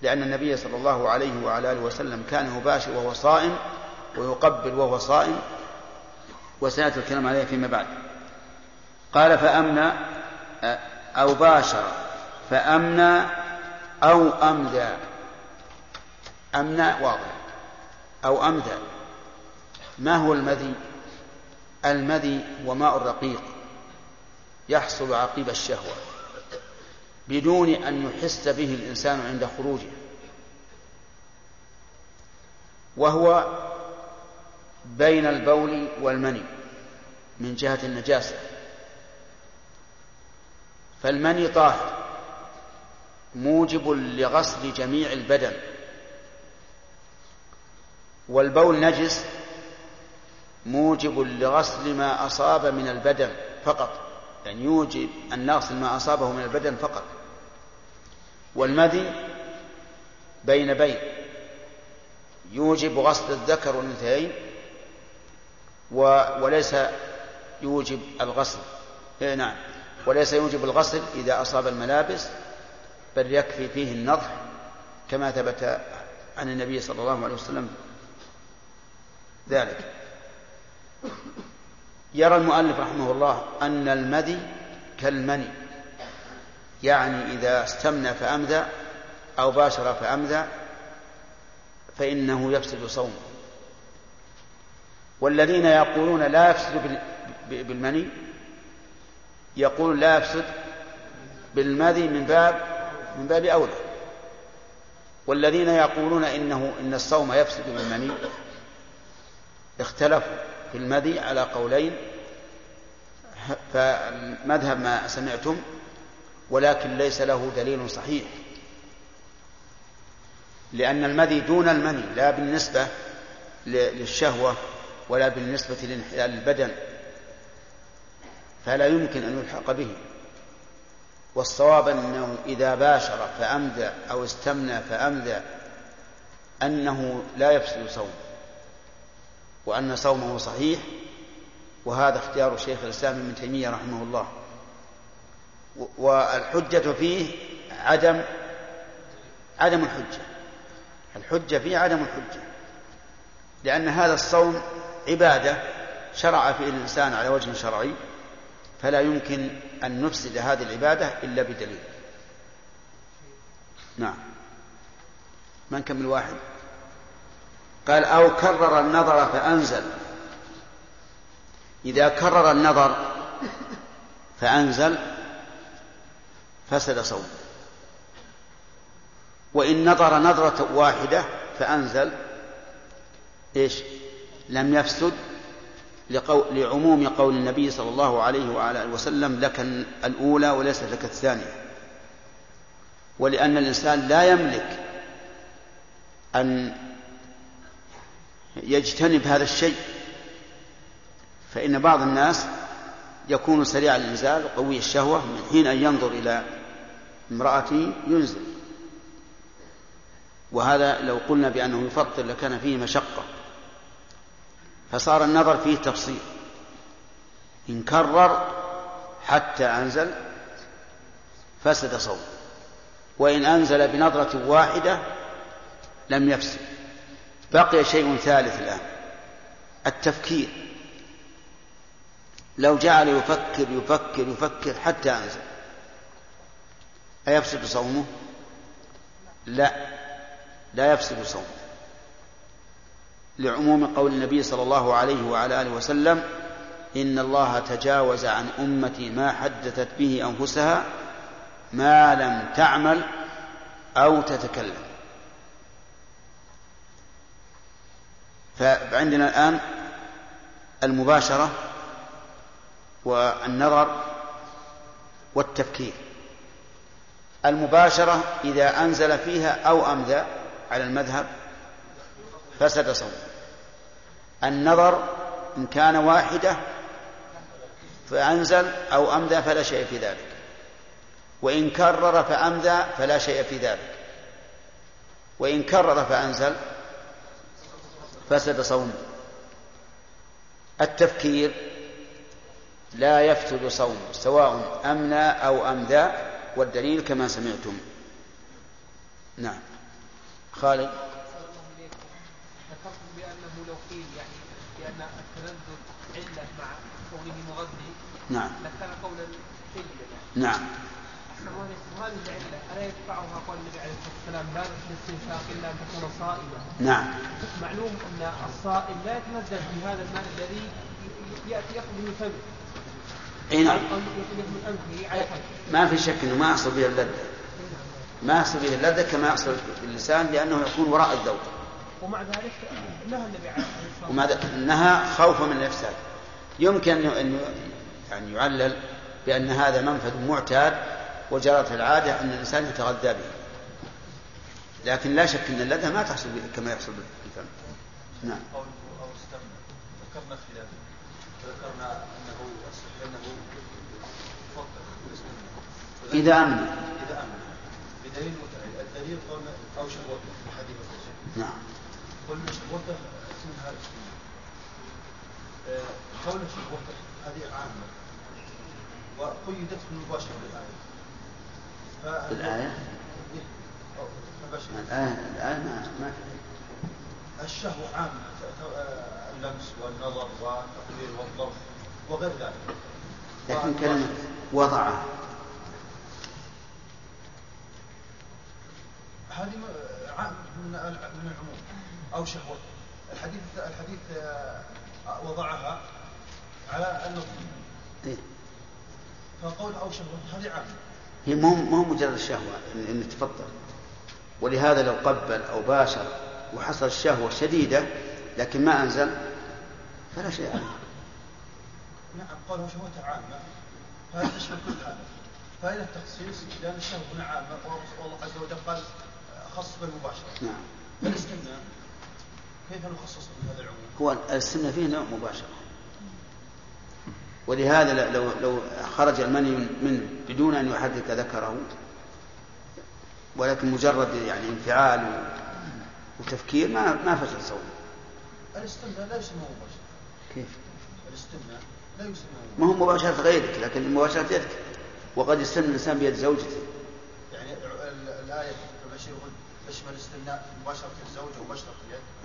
لأن النبي صلى الله عليه وعلى آله وسلم كان يباشر وهو صائم ويقبل وهو صائم وسيأتي الكلام عليه فيما بعد. قال فأمنى أو باشر فأمنى أو أمدى. أمنى واضح. أو أمدى. ما هو المذي؟ المذي هو ماء الرقيق يحصل عقيب الشهوة بدون أن يحس به الإنسان عند خروجه وهو بين البول والمني من جهة النجاسة. فالمني طاهر موجب لغسل جميع البدن. والبول نجس موجب لغسل ما أصاب من البدن فقط. يعني يوجب أن نغسل ما أصابه من البدن فقط. والمذي بين بين يوجب غسل الذكر والأنثيين وليس يوجب الغسل. إيه نعم. وليس يوجب الغسل إذا أصاب الملابس بل يكفي فيه النضح كما ثبت عن النبي صلى الله عليه وسلم ذلك. يرى المؤلف رحمه الله أن المذي كالمني يعني إذا استمنى فأمذى أو باشر فأمذى فإنه يفسد صومه. والذين يقولون لا يفسد بالمني يقول لا يفسد بالمذي من باب من باب أولى. والذين يقولون إنه إن الصوم يفسد بالمني اختلفوا في المذي على قولين فمذهب ما سمعتم ولكن ليس له دليل صحيح. لأن المذي دون المني لا بالنسبة للشهوة ولا بالنسبة لانحلال البدن فلا يمكن أن يلحق به. والصواب أنه إذا باشر فأمذى أو استمنى فأمذى أنه لا يفسد صومه وأن صومه صحيح وهذا اختيار شيخ الإسلام ابن تيمية رحمه الله. والحجة فيه عدم عدم الحجة الحجة فيه عدم الحجة لأن هذا الصوم عبادة شرع فيه الإنسان على وجه شرعي فلا يمكن أن نفسد هذه العبادة إلا بدليل. نعم. من كم واحد قال أو كرر النظر فأنزل. إذا كرر النظر فأنزل فسد صومه. وإن نظر نظرة واحدة فأنزل إيش؟ لم يفسد لقول لعموم قول النبي صلى الله عليه وعلى وسلم لك الأولى وليست لك الثانية. ولأن الإنسان لا يملك أن يجتنب هذا الشيء. فإن بعض الناس يكون سريع الإنزال قوي الشهوة من حين أن ينظر إلى امرأته ينزل وهذا لو قلنا بأنه يفطر لكان فيه مشقة. فصار النظر فيه تفصيل. إن كرر حتى أنزل فسد صوم وإن أنزل بنظرة واحدة لم يفسد. بقي شيء ثالث الآن. التفكير. لو جعل يفكر يفكر يفكر حتى أنزل. أيفسد صومه؟ لا. لا يفسد صومه. لعموم قول النبي صلى الله عليه وعلى آله وسلم إن الله تجاوز عن أمتي ما حدثت به أنفسها ما لم تعمل أو تتكلم. فعندنا الآن المباشرة والنظر والتفكير. المباشرة إذا أنزل فيها أو أمذى على المذهب فسد صوم النظر إن كان واحدة فأنزل أو أمذى فلا شيء في ذلك. وإن كرر فأمذى فلا شيء في ذلك. وإن كرر فأنزل فسد صومه التفكير لا يفسد صومه سواء أمنى أو أمذى والدليل كما سمعتم. نعم. خالد ذكرتم بأنه لو قيل يعني بأن التلذذ علة مع كونه مغذي نعم. لكان قولا نعم. وهذه العلة ألا يدفعها قول النبي عليه الصلاة والسلام لا الاستنشاق إلا أن تكون صائما. نعم. معلوم أن الصائم لا يتنزل في هذا الماء الذي يأتي يخرج من فمه إي نعم. ما في شك إنه ما يحصل به اللذة. ما يحصل به اللذة كما يحصل باللسان لأنه يكون وراء الذوق. ومع ذلك نهى النبي عليه الصلاة والسلام. وما نهى خوفا من الإفساد. يمكن أن يعني يعلل بأن هذا منفذ معتاد وجرت العادة أن الإنسان يتغذى به. لكن لا شك أن اللذة ما تحصل كما يحصل بالفم. نعم. أو استمنى. ذكرنا خلاف ذكرنا أنه أنه يفضل إذا أمن. إذا أمن. بدليل الدليل قولنا أو شهوته في الحديث الرجل نعم. قلنا شهوته اسمها الاستمناء آه، قول شهوته هذه عامه وقيدت بالمباشره بالآية. ف- الآية. الآية الآية ما ما الشهوة عامة اللمس والنظر والتقبيل والضرب وغير ذلك. لكن كلمة وضعه. هذه من من العموم. أو شهوة الحديث الحديث آه، وضعها على النظر إيه. فقول أو شهوة هذه عامة هي مو مو مجرد الشهوة إن, إن تفضل. ولهذا لو قبل أو باشر وحصل الشهوة شديدة لكن ما أنزل فلا شيء عليه. نعم قوله شهوة عامة فهذا تشمل كل هذا. فإلى التخصيص لأن الشهوة هنا عامة والله عز وجل قال خص بالمباشرة. نعم. فالاستثناء كيف نخصص من هذا العموم؟ هو السنة فيه نوع مباشرة. ولهذا لو لو خرج المني من- منه بدون أن يحرك ذكره ولكن مجرد يعني انفعال وتفكير ما ما فسد صوم الاستثناء لا يسمى مباشرة. كيف؟ الاستثناء لا يسمى ما هو مباشرة غيرك لكن مباشرة يدك. وقد يستن الإنسان بيد زوجته. يعني ال- ال- الآية تشمل الاستثناء مباشرة الزوج ومباشرة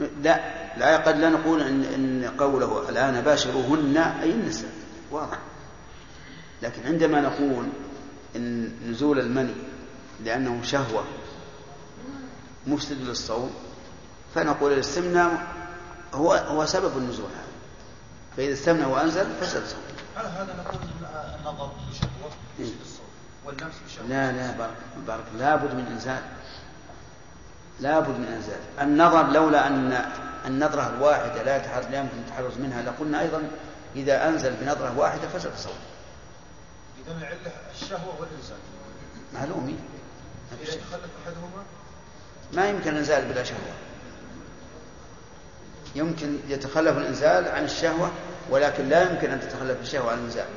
اليد. لا لا قد لا نقول ان إن قوله الآن باشروهن أي النساء. واضح. لكن عندما نقول إن نزول المني لأنه شهوة مفسد للصوم فنقول الاستمناء هو هو سبب النزول هذا. فإذا استمنى وأنزل فسد صوم على هذا نقول إن النظر بشهوة إيه. يفسد الصوم واللمس بشهوة؟ لا لا بارك, بارك لابد من إنزال. لابد من إنزال. النظر لولا أن النظره الواحده لا لا يمكن التحرز منها لقلنا أيضا إذا أنزل بنظرة واحدة فسد الصوم إذا العلة الشهوة والإنزال. معلومي ما في إذا. تخلف أحدهما؟ ما يمكن الإنزال بلا شهوة. يمكن يتخلف الإنزال عن الشهوة ولكن لا يمكن أن تتخلف الشهوة عن الإنزال.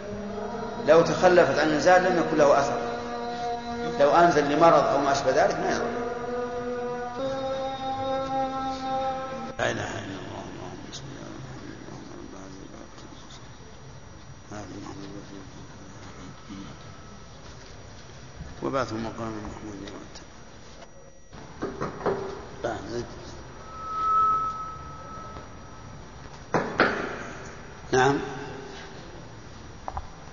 لو تخلفت عن الإنزال لم يكن له أثر. لو أنزل لمرض أو ما أشبه ذلك ما يضر. لا إله إلا الله اللهم صل على محمد وعلى آل محمد وبعثه مقام محمود بعد. نعم.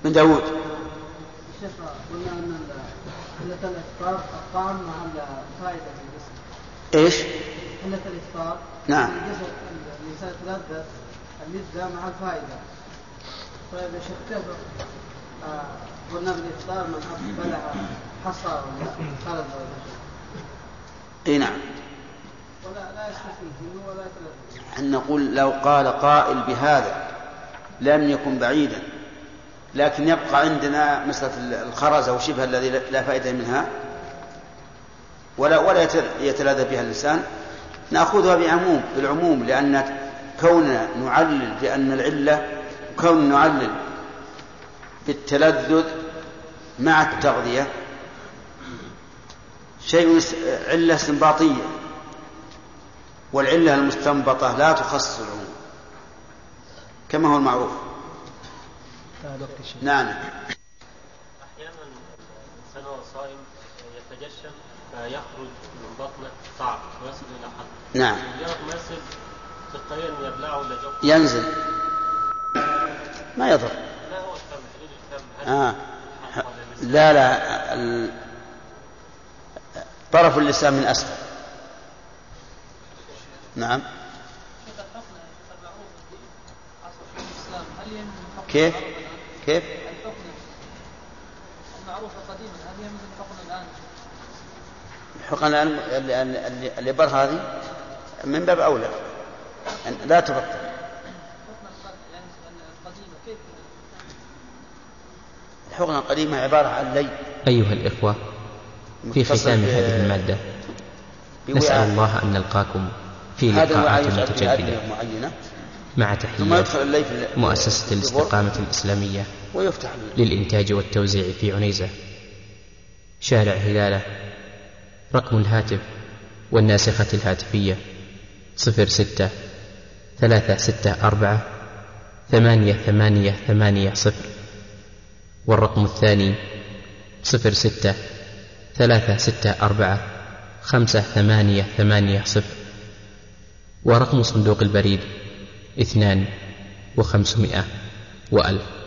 من داود. شيخ قلنا أن قلة الإفطار الطعم مع الفائدة في الجسم. إيش؟ قلة الإفطار نعم. الإنسان يتلذذ اللذة مع الفائدة. طيب يا شيخ كيف؟ آه، قلنا بالإفطار من حط بلع حصى ولا خلد ولا شيء إي نعم. ولا لا يستفيد منه ولا أن نقول لو قال قائل بهذا لم يكن بعيدا لكن يبقى عندنا مسألة الخرز أو شبه الذي لا فائدة منها ولا ولا يت- يتلذذ بها الإنسان. نأخذها بعموم بالعموم لأن كوننا نعلل بأن العلة كون نعلل بالتلذذ مع التغذية شيء علة استنباطية. والعلة المستنبطة لا تخصص العموم كما هو المعروف. نعم. أحيانا الإنسان وهو صائم يتجشم فيخرج من بطنه طعم ويصل إلى حد. نعم. ما يصل تلقائيا يبلعه إلى جوفه ينزل. ما يضر. لا هو الفم حدود الفم آه. لا لا. طرف اللسان من أسفل نعم كيف الآن؟ كيف الحكم المعروف قديما هل؟ حقن الآن اللي- اللي- الإبر هذه من باب أولى لا تبطل الحقنة القديمة عبارة عن لي أيها الإخوة في ختام هذه المادة نسأل. الله أن نلقاكم في لقاءات متجددة مع ال- مؤسسة الاستقامة الإسلامية ويفتح. للإنتاج والتوزيع في عنيزة شارع هلالة رقم الهاتف والناسخة الهاتفية صفر ستة ثلاثة ستة أربعة ثمانية ثمانية ثمانية صفر والرقم الثاني صفر ستة ثلاثة ستة أربعة خمسة ثمانية ثمانية صفر ورقم صندوق البريد اثنان وخمسمائة وألف